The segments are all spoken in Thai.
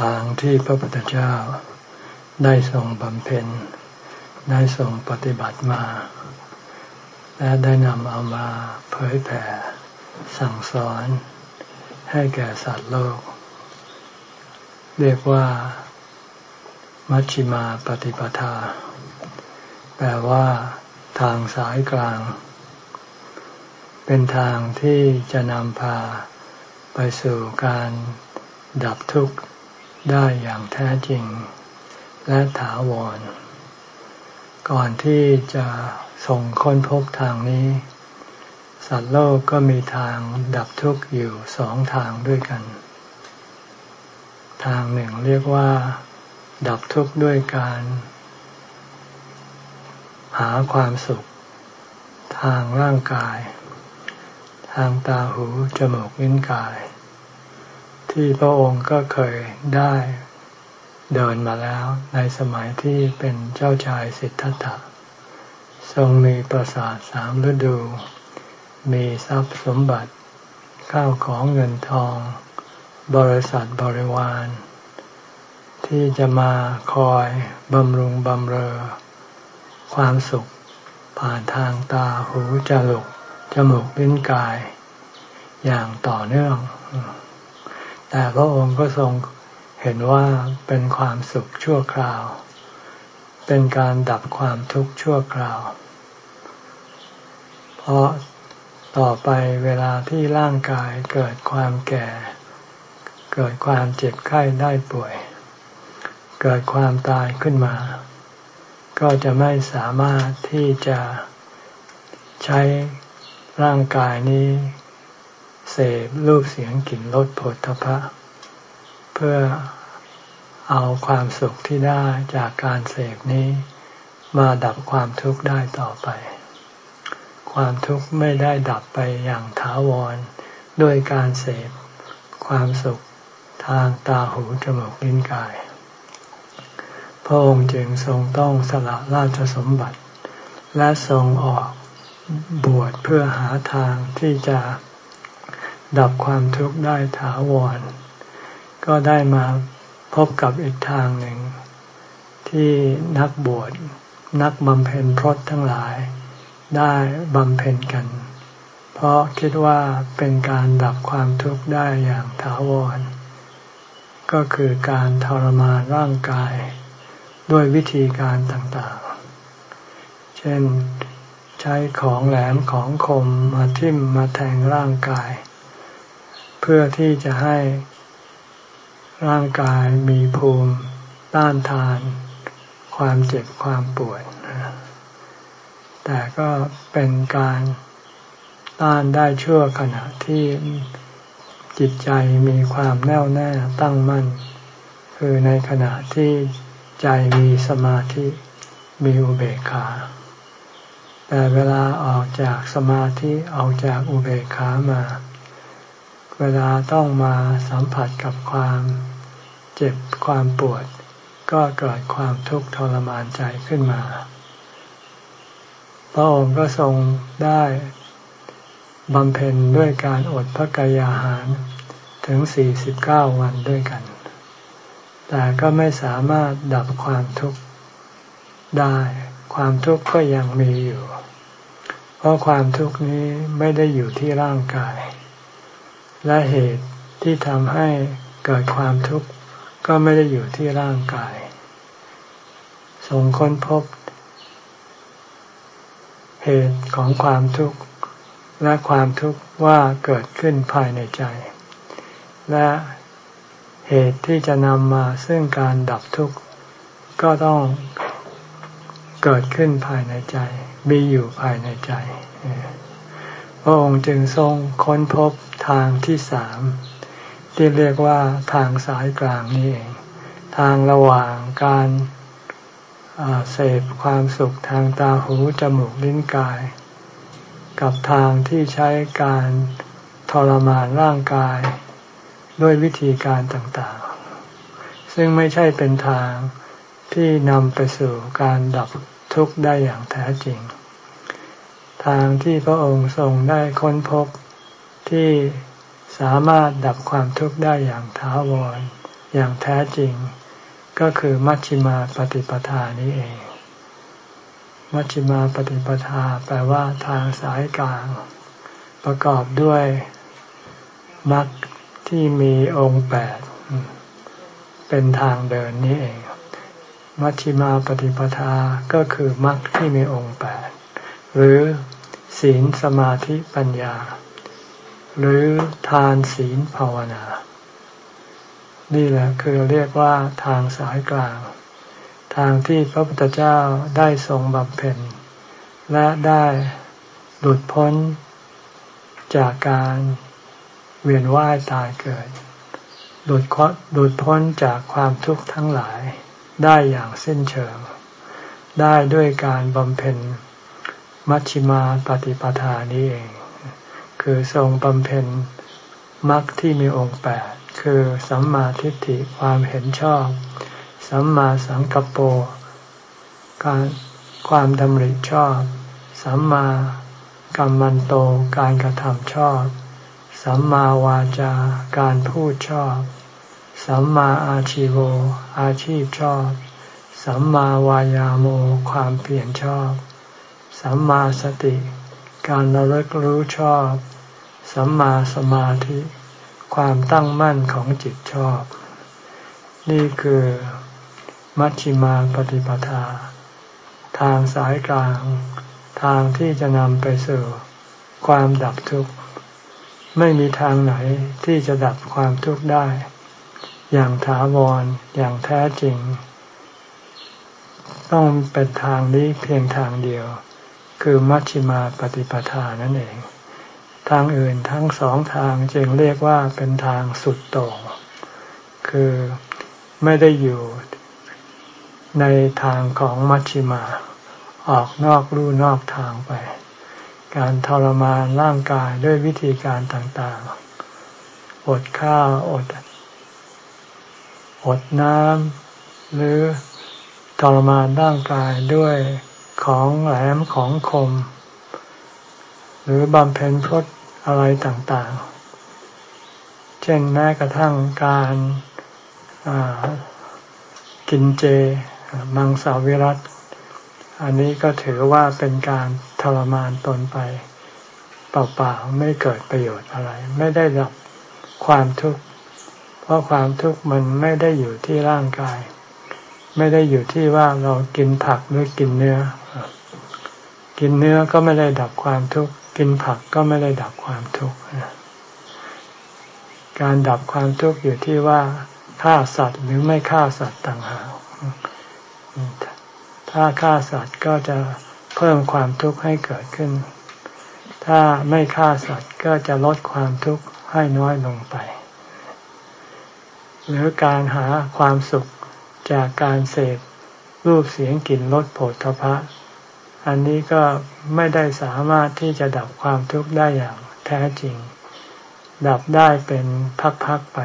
ทางที่พระพุทธเจ้า ได้ทรงบำเพ็ญ ได้ทรงปฏิบัติมา และได้นำเอามาเผยแผ่ สั่งสอน ให้แก่สัตว์โลก เรียกว่า มัชฌิมาปฏิปทา แปลว่าทางสายกลาง เป็นทางที่จะนำพาไปสู่การดับทุกข์ ได้อย่างแท้จริง และถาวร ก่อนที่จะส่งค้นพบทางนี้ สัตว์โลกก็มีทางดับทุกข์อยู่สองทางด้วยกัน ทางหนึ่งเรียกว่า ดับทุกข์ด้วยการ หาความสุข ทางร่างกาย ทางตาหูจมูกลิ้นกาย ที่พระองค์ก็เคยได้เดินมาแล้วในสมัยที่เป็นเจ้าชายสิทธัตถะ ทรงมีปราสาทสามฤดู มีทรัพย์สมบัติ ข้าวของเงินทอง บริษัทบริวาร ที่จะมาคอยบำรุงบำเรอ ความสุข ผ่านทางตาหูจมูกจมูกลิ้นกาย อย่างต่อเนื่อง แต่พระองค์ก็ทรงเห็นว่าเป็นความสุขชั่วคราว เป็นการดับความทุกข์ชั่วคราว เพราะต่อไปเวลาที่ร่างกายเกิดความแก่ เกิดความเจ็บไข้ได้ป่วย เกิดความตายขึ้นมา ก็จะไม่สามารถที่จะใช้ร่างกายนี้ เสพรูปเสียงกลิ่นรสผลทพะ เพื่อเอาความสุขที่ได้จากการเสพนี้ มาดับความทุกข์ได้ต่อไป ความทุกข์ไม่ได้ดับไปอย่างถาวรด้วยการเสพความสุขทางตาหูจมูกลิ้นกาย พระองค์จึงทรงต้องสละราชสมบัติ และทรงออกบวชเพื่อหาทางที่จะ ดับความทุกข์ได้ถาวร ก็ได้มาพบกับอีกทางหนึ่ง ที่นักบวชนักบำเพ็ญพรตทั้งหลาย ได้บำเพ็ญกัน เพราะคิดว่าเป็นการดับความทุกข์ได้อย่างถาวร ก็คือการทรมานร่างกาย ด้วยวิธีการต่างๆ เช่นใช้ของแหลมของคมมาทิ่มมาแทงร่างกาย เพื่อที่จะให้ร่างกายมีภูมิต้านทาน ความเจ็บความปวดแต่ก็เป็นการต้านได้ชั่วขณะที่จิตใจมีความแน่วแน่ตั้งมั่น คือในขณะที่ใจมีสมาธิมีอุเบกขา แต่เวลาออกจากสมาธิออกจากอุเบกขามา เวลาต้องมาสัมผัสกับความเจ็บความปวด ก็เกิดความทุกข์ทรมานใจขึ้นมา พระองค์ก็ทรงได้บำเพ็ญด้วยการอดพระกายอาหารถึง 49 วันด้วยกัน แต่ก็ไม่สามารถดับความทุกข์ได้ ความทุกข์ก็ยังมีอยู่ เพราะความทุกข์นี้ไม่ได้อยู่ที่ร่างกาย และเหตุที่ทำให้เกิดความทุกข์ก็ไม่ได้อยู่ที่ร่างกายทรงค้นพบ เหตุของความทุกข์และความทุกข์ว่าเกิดขึ้นภายในใจ และเหตุที่จะนำมาซึ่งการดับทุกข์ก็ต้องเกิดขึ้นภายในใจ มีอยู่ภายในใจ พระองค์จึงทรงค้นพบทางที่สามที่เรียกว่าทางสายกลางนี่เอง ทางระหว่างการเสพความสุขทางตาหูจมูกลิ้นกาย กับทางที่ใช้การทรมานร่างกาย ด้วยวิธีการต่างๆ ซึ่งไม่ใช่เป็นทางที่นำไปสู่การดับทุกข์ได้อย่างแท้จริง ทางที่พระองค์ทรงได้ค้นพบที่สามารถดับความทุกข์ได้อย่างถาวรอย่างแท้จริง ก็คือมัชฌิมาปฏิปทานี้เอง มัชฌิมาปฏิปทาแปลว่าทางสายกลาง ประกอบด้วยมรรคที่มีองค์แปดเป็นทางเดินนี้เอง มัชฌิมาปฏิปทาก็คือมรรคที่มีองค์แปดหรือ ศีลสมาธิปัญญา หรือทานศีลภาวนา นี่แหละคือเรียกว่าทางสายกลาง ทางที่พระพุทธเจ้าได้ทรงบำเพ็ญ และได้หลุดพ้นจากการเวียนว่ายตายเกิด หลุดหลุดพ้นจากความทุกข์ทั้งหลายได้อย่างสิ้นเชิง ได้ด้วยการบำเพ็ญ มัชฌิมาปฏิปทานี้เอง คือทรงบำเพ็ญมรรคที่มีองค์แปดคือสัมมาทิฏฐิความเห็นชอบ สัมมาสังกัปโปการความดำริชอบ สัมมากรรมันโตการกระทำชอบ สัมมาวาจาการพูดชอบ สัมมาอาชิโวอาชีพชอบ สัมมาวายาโมความเปลี่ยนชอบ สัมมาสติ การระลึกรู้ชอบ สัมมาสมาธิ ความตั้งมั่นของจิตชอบ นี่คือมัชฌิมาปฏิปทา ทางสายกลาง ทางที่จะนำไปสู่ความดับทุกข์ ไม่มีทางไหนที่จะดับความทุกข์ได้ อย่างถาวรอย่างแท้จริง ต้องเป็นทางนี้เพียงทางเดียว คือมัชฌิมาปฏิปทานั่นเอง ทางอื่นทั้งสองทางจึงเรียกว่าเป็นทางสุดโต่งคือไม่ได้อยู่ในทางของมัชฌิมา ออกนอกลู่นอกทางไป การทรมานร่างกายด้วยวิธีการต่างๆ อดข้าวอด อดน้ำหรือทรมานร่างกายด้วย ของแหลมของคม หรือบำเพ็ญพรตอะไรต่างๆ เช่นแม้กระทั่งการกินเจ มังสาวิรัต อันนี้ก็ถือว่าเป็นการทรมานตนไป เปล่าๆ ไม่เกิดประโยชน์อะไร ไม่ได้รับความทุกข์ เพราะความทุกข์มันไม่ได้อยู่ที่ร่างกาย ไม่ได้อยู่ที่ว่าเรากินผักหรือกินเนื้อ กินเนื้อก็ไม่ได้ดับความทุกข์ กินผักก็ไม่ได้ดับความทุกข์การดับความทุกข์อยู่ที่ว่าฆ่าสัตว์หรือไม่ฆ่าสัตว์ต่างหากถ้าฆ่าสัตว์ก็จะเพิ่มความทุกข์ให้เกิดขึ้น ถ้าไม่ฆ่าสัตว์ก็จะลดความทุกข์ให้น้อยลงไป หรือการหาความสุข จากการเสพรูปเสียงกลิ่นรสโผฏฐพะ อันนี้ก็ไม่ได้สามารถที่จะดับความทุกข์ได้อย่างแท้จริง ดับได้เป็นพักๆไป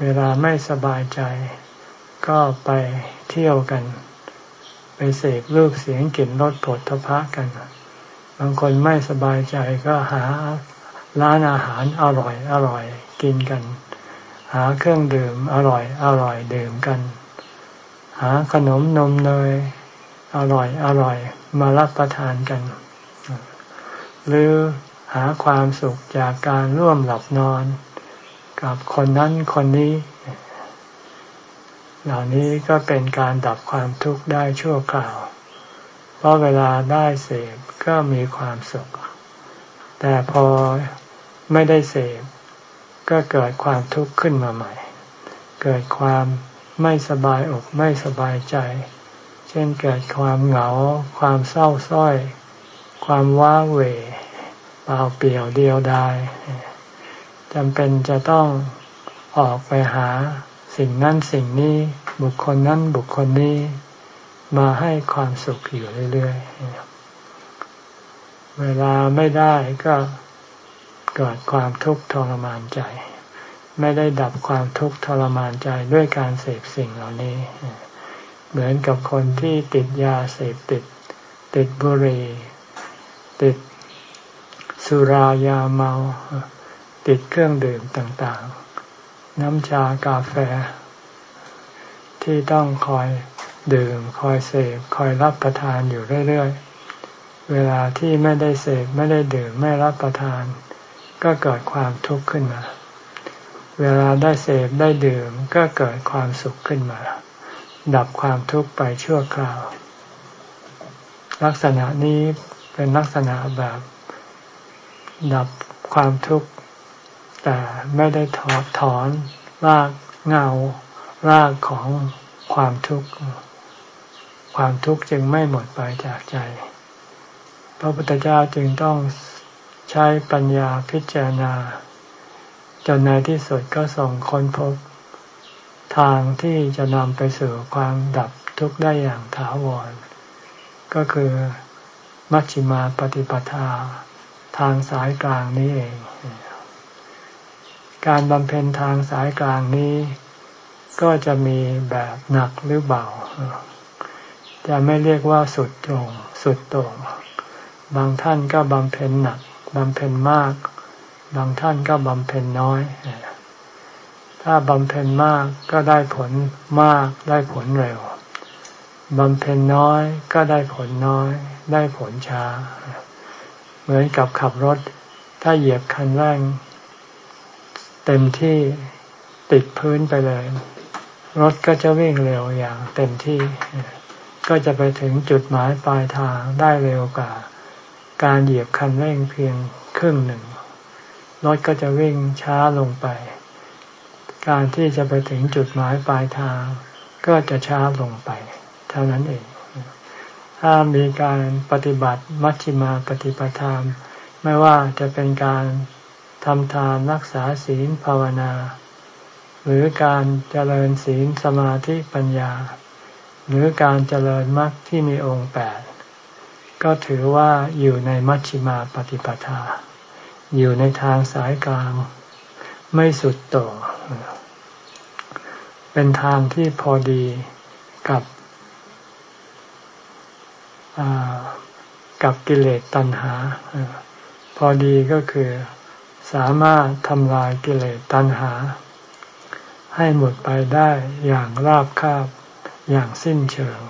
เวลาไม่สบายใจ ก็ไปเที่ยวกัน ไปเสพรูปเสียงกลิ่นรสโผลทพะกัน บางคนไม่สบายใจก็หาร้านอาหารอร่อยอร่อยกินกัน หาเครื่องดื่มอร่อยอร่อยดื่มกัน หาขนมนมเนยอร่อยอร่อย มารับประทานกัน หรือหาความสุขจากการร่วมหลับนอน กับคนนั้นคนนี้ เหล่านี้ก็เป็นการดับความทุกข์ได้ชั่วคราว เพราะเวลาได้เสพก็มีความสุข แต่พอไม่ได้เสพก็เกิดความทุกข์ขึ้นมาใหม่ เกิดความ ไม่สบายอกไม่สบายใจ เช่นเกิดความเหงา ความเศร้าส้อย ความว้าเหวเปล่าเปลี่ยวเดียวดายจำเป็นจะต้องออกไปหาสิ่งนั้นสิ่งนี้บุคคลนั้นบุคคลนี้มาให้ความสุขอยู่เรื่อยๆ เวลาไม่ได้ก็เกิดความทุกข์ทรมานใจ ไม่ได้ดับความทุกข์ทรมานใจด้วยการเสพสิ่งเหล่านี้ เหมือนกับคนที่ติดยาเสพติด ติดบุหรี่ติดสุรายาเมา ติดเครื่องดื่มต่างๆ น้ำชากาแฟ ที่ต้องคอยดื่ม คอยเสพคอยรับประทานอยู่เรื่อยๆ เวลาที่ไม่ได้เสพไม่ได้ดื่มไม่รับประทาน ก็เกิดความทุกข์ขึ้นมา เวลาได้เสพได้ดื่มก็เกิดความสุขขึ้นมา ดับความทุกข์ไปชั่วคราว ลักษณะนี้เป็นลักษณะแบบ ดับความทุกข์ แต่ไม่ได้ถอดถอนรากเงารากของความทุกข์ความทุกข์จึงไม่หมดไปจากใจ พระพุทธเจ้าจึงต้องใช้ปัญญาพิจารณา จนในที่สุดก็ส่งคนพบ ทางที่จะนำไปสู่ความดับทุกข์ได้อย่างถาวร ก็คือมัชฌิมาปฏิปทา ทางสายกลางนี้เอง การบำเพ็ญทางสายกลางนี้ ก็จะมีแบบหนักหรือเบา จะไม่เรียกว่าสุดตรง สุดตรง บางท่านก็บำเพ็ญหนักบำเพ็ญมาก บางท่านก็บำเพ็ญน้อย ถ้าบำเพ็ญมากก็ได้ผลมากได้ผลเร็วบำเพ็ญน้อยก็ได้ผลน้อย ได้ผลช้า เหมือนกับขับรถ ถ้าเหยียบคันเร่ง เต็มที่ติดพื้นไปเลย รถก็จะวิ่งเร็วอย่างเต็มที่ ก็จะไปถึงจุดหมายปลายทางได้เร็วกว่า การเหยียบคันเร่งเพียงครึ่งหนึ่ง รถก็จะวิ่งช้าลงไป การที่จะไปถึงจุดหมายปลายทาง ก็จะช้าลงไป เท่านั้นเอง ถ้ามีการปฏิบัติมัชฌิมาปฏิปทาไม่ว่าจะเป็นการทำทานรักษาศีลภาวนา หรือการเจริญศีลสมาธิปัญญา หรือการเจริญมรรคที่มีองค์แปดก็ถือว่าอยู่ในมัชฌิมาปฏิปทา อยู่ในทางสายกลาง ไม่สุดโต่งเป็นทางที่พอดีกับกับกิเลสตัณหา พอดีก็คือสามารถทำลายกิเลสตัณหา ให้หมดไปได้อย่างราบคาบอย่างสิ้นเชิง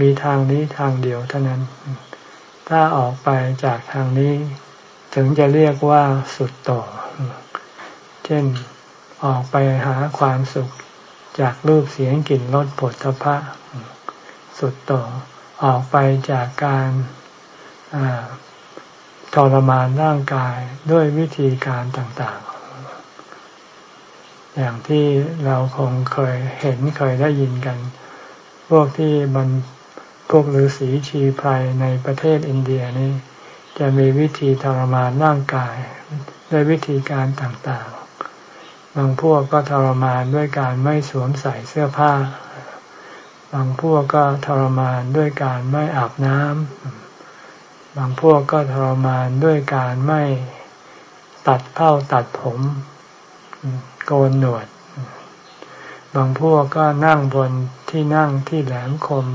มีทางนี้ทางเดียวเท่านั้น ถ้าออกไปจากทางนี้ ถึงจะเรียกว่าสุดต่อเช่นออกไปหาความสุขจากรูปเสียงกลิ่นรสผลทพะ สุดต่อออกไปจากการทรมานร่างกายด้วยวิธีการต่างๆ อย่างที่เราคงเคยเห็นเคยได้ยินกัน พวกที่มันพวกฤาษีชีไพรในประเทศอินเดียนี่ จะมีวิธีทรมานร่างกายด้วยวิธีการต่างๆ บางพวกก็ทรมานด้วยการไม่สวมใส่เสื้อผ้า บางพวกก็ทรมานด้วยการไม่อาบน้ำ บางพวกก็ทรมานด้วยการไม่ตัดเผ้าตัดผมโกนหนวด บางพวกก็นั่งบนที่นั่งที่แหลมคม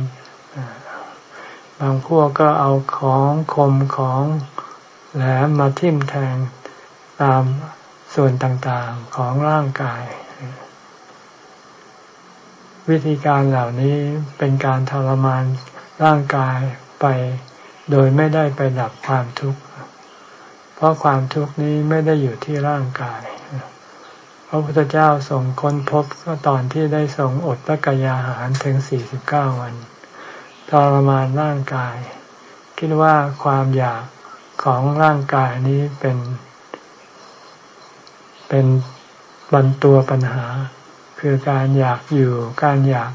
บางพวกก็เอาของคมของแหลมมาทิ่มแทงตามส่วนต่างๆของร่างกาย วิธีการเหล่านี้เป็นการทรมานร่างกายไปโดยไม่ได้ไปดับความทุกข์ เพราะความทุกข์นี้ไม่ได้อยู่ที่ร่างกาย พระพุทธเจ้าส่งค้นพบก็ตอนที่ได้ส่งอดพระกยาหารถึง49วัน ทรมานร่างกาย คิดว่าความอยากของร่างกายนี้เป็น เป็นบรรตัวปัญหา คือการอยากอยู่การอยาก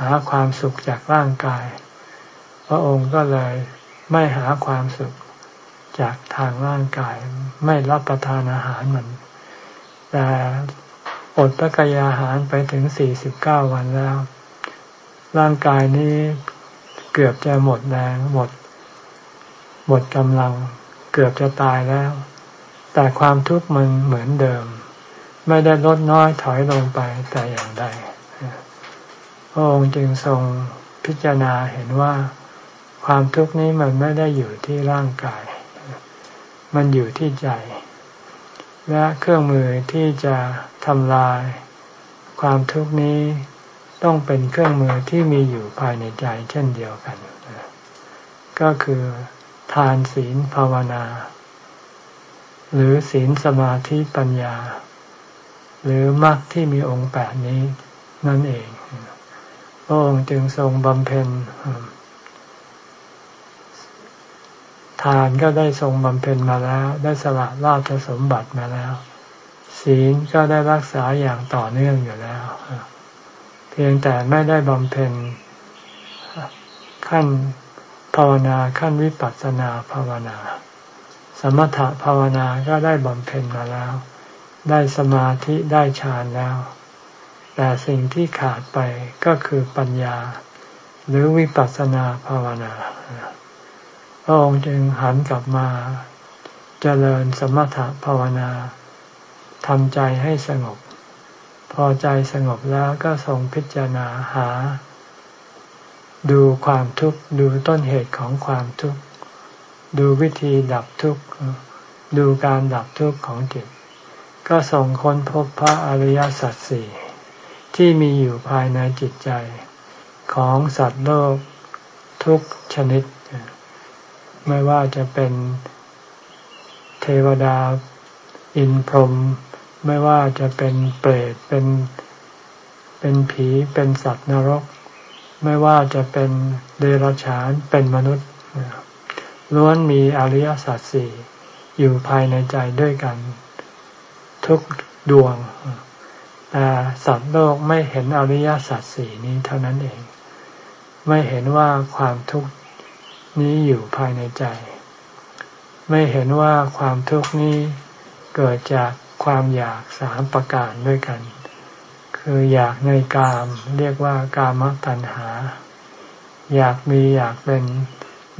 หาความสุขจากร่างกาย พระองค์ก็เลยไม่หาความสุขจากทางร่างกายไม่รับประทานอาหารมันแต่อดพระกายอาหารไปถึงสี่สิบเก้าวันแล้ว ร่างกายนี้เกือบจะหมดแรงหมด หมดกำลัง เกือบจะตายแล้ว แต่ความทุกข์มันเหมือนเดิม ไม่ได้ลดน้อยถอยลงไปแต่อย่างใดพระองค์จึงทรงพิจารณาเห็นว่าความทุกข์นี้มันไม่ได้อยู่ที่ร่างกาย มันอยู่ที่ใจ และเครื่องมือที่จะทำลาย ความทุกข์นี้ ต้องเป็นเครื่องมือที่มีอยู่ภายในใจเช่นเดียวกัน ก็คือทานศีลภาวนา หรือศีลสมาธิปัญญา หรือมรรคที่มีองค์แปดนี้นั่นเองพระองค์จึงทรงบำเพ็ญทานก็ได้ทรงบำเพ็ญมาแล้ว ได้สละราชสมบัติมาแล้ว ศีลก็ได้รักษาอย่างต่อเนื่องอยู่แล้ว เพียงแต่ไม่ได้บำเพ็ญขั้นภาวนาขั้นวิปัสสนาภาวนา สมถะภาวนาก็ได้บำเพ็ญมาแล้ว ได้สมาธิได้ฌานแล้ว แต่สิ่งที่ขาดไปก็คือปัญญา หรือวิปัสสนาภาวนาพระองค์จึงหันกลับมาเจริญสมถะภาวนาทำใจให้สงบ พอใจสงบแล้วก็ทรงพิจารณาหา ดูความทุกข์ดูต้นเหตุของความทุกข์ดูวิธีดับทุกข์ดูการดับทุกข์ของจิต ก็ส่งค้นพบพระอริยสัจสี่ที่มีอยู่ภายในจิตใจของสัตว์โลกทุกชนิด ไม่ว่าจะเป็นเทวดา อินพรหม ไม่ว่าจะเป็นเปรตเป็นเป็นผีเป็นสัตว์นรก ไม่ว่าจะเป็นเดรัจฉานเป็นมนุษย์ล้วนมีอริยสัจสี่อยู่ภายในใจด้วยกัน ทุกดวง แต่สัตว์โลกไม่เห็นอริยสัจสี่นี้เท่านั้นเอง ไม่เห็นว่าความทุกข์นี้อยู่ภายในใจ ไม่เห็นว่าความทุกข์นี้เกิดจาก ความอยากสามประการด้วยกัน คืออยากในกาม เรียกว่ากามตัณหา อยากมีอยากเป็น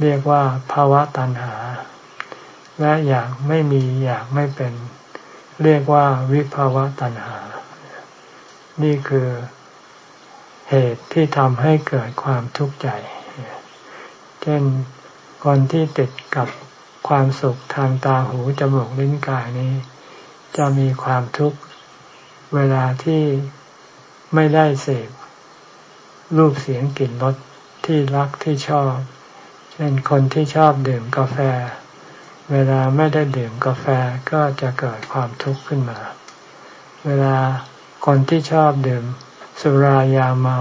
เรียกว่าภาวะตัณหา และอยากไม่มีอยากไม่เป็น เรียกว่าวิภาวะตัณหา นี่คือเหตุที่ทำให้เกิดความทุกข์ใจ เช่นคนที่ติดกับความสุขทางตาหูจมูกลิ้นกายนี้ จะมีความทุกข์เวลาที่ไม่ได้เสพรูปเสียงกลิ่นรสที่รักที่ชอบ เช่นคนที่ชอบดื่มกาแฟ เวลาไม่ได้ดื่มกาแฟก็จะเกิดความทุกข์ขึ้นมา เวลาคนที่ชอบดื่มสุรายาเมา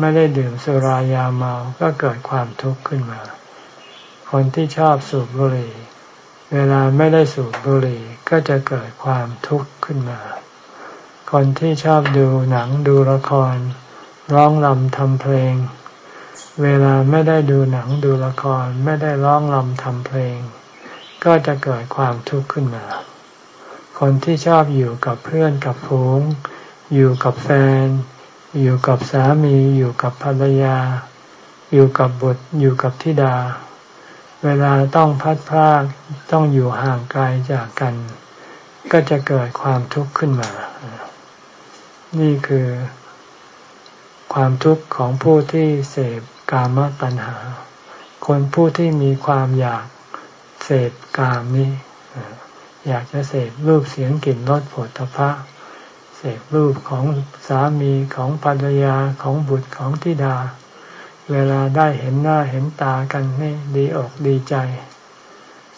ไม่ได้ดื่มสุรายาเมาก็เกิดความทุกข์ขึ้นมา คนที่ชอบสูบบุหรี่ เวลาไม่ได้สูบบุหรี่ก็จะเกิดความทุกข์ขึ้นมา คนที่ชอบดูหนังดูละคร ร้องลำทำเพลง เวลาไม่ได้ดูหนังดูละครไม่ได้ร้องลำทำเพลง ก็จะเกิดความทุกข์ขึ้นมา คนที่ชอบอยู่กับเพื่อนกับฝูง อยู่กับแฟน อยู่กับสามี อยู่กับภรรยา อยู่กับบุตรอยู่กับธิดา เวลาต้องพัดพรากต้องอยู่ห่างไกลจากกัน ก็จะเกิดความทุกข์ขึ้นมา นี่คือความทุกข์ของผู้ที่เสพกามตัณหา คนผู้ที่มีความอยากเสพกามนี้อยากจะเสพรูปเสียงกลิ่นรสผลตภะเสพรูปของสามีของภรรยาของบุตรของทิดา เวลาได้เห็นหน้าเห็นตากันนี่ดีอกดีใจ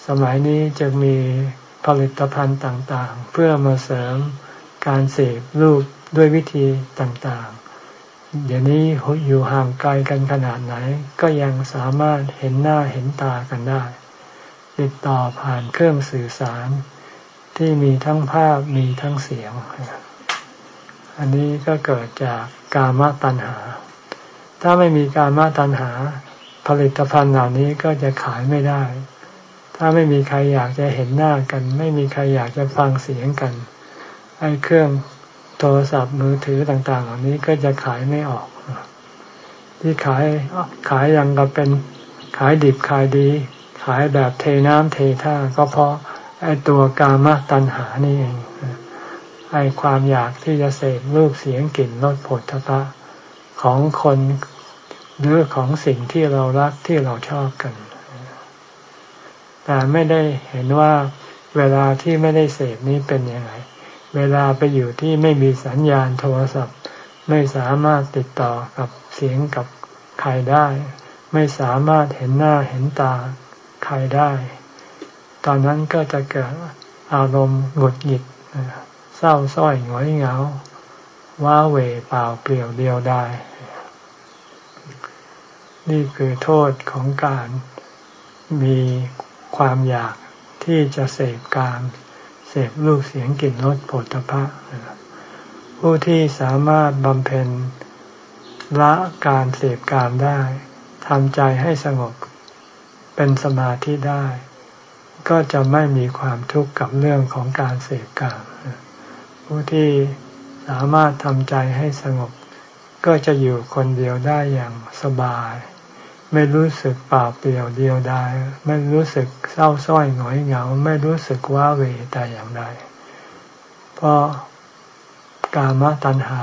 สมัยนี้จะมีผลิตภัณฑ์ต่างๆ เพื่อมาเสริมการเสพรูปด้วยวิธีต่างๆ เดี๋ยวนี้อยู่ห่างไกลกันขนาดไหน ก็ยังสามารถเห็นหน้าเห็นตากันได้ ติดต่อผ่านเครื่องสื่อสาร ที่มีทั้งภาพมีทั้งเสียง อันนี้ก็เกิดจากกามตัณหา ถ้าไม่มีการมาตัณหาผลิตภัณฑ์เหล่านี้ก็จะขายไม่ได้ ถ้าไม่มีใครอยากจะเห็นหน้ากัน ไม่มีใครอยากจะฟังเสียงกัน ไอ้เครื่องโทรศัพท์มือถือต่าง ๆ เหล่านี้ก็จะขายไม่ออก ที่ขายขายยังก็เป็นขายดิบขายดี ขายแบบเทน้ำเทท่า ก็เพราะไอ้ตัวกามตัณหานี่เองไอ้ความอยากที่จะเสพรูปเสียงกลิ่นรสผลทพะ ของคนหรือของสิ่งที่เรารักที่เราชอบกัน แต่ไม่ได้เห็นว่าเวลาที่ไม่ได้เสพนี้เป็นยังไง เวลาไปอยู่ที่ไม่มีสัญญาณโทรศัพท์ ไม่สามารถติดต่อกับเสียงกับใครได้ ไม่สามารถเห็นหน้าเห็นตาใครได้ ตอนนั้นก็จะเกิดอารมณ์หงุดหงิดเศร้าส้อยหงอยเหงา ว้าเหวเปล่าเปลี่ยวเดียวดายนี่คือโทษของการมีความอยากที่จะเสพการเสพรูปเสียงกลิ่นรสผลตภะผู้ที่สามารถบำเพ็ญละการเสพการได้ทำใจให้สงบเป็นสมาธิได้ ก็จะไม่มีความทุกข์กับเรื่องของการเสพการผู้ที่ สามารถทำใจให้สงบ ก็จะอยู่คนเดียวได้อย่างสบาย ไม่รู้สึกเปล่าเปลี่ยวเดียวดายไม่รู้สึกเศร้าส้อยหงอยเหงา ไม่รู้สึกว้าเวแต่อย่างใดเพราะกามตัณหา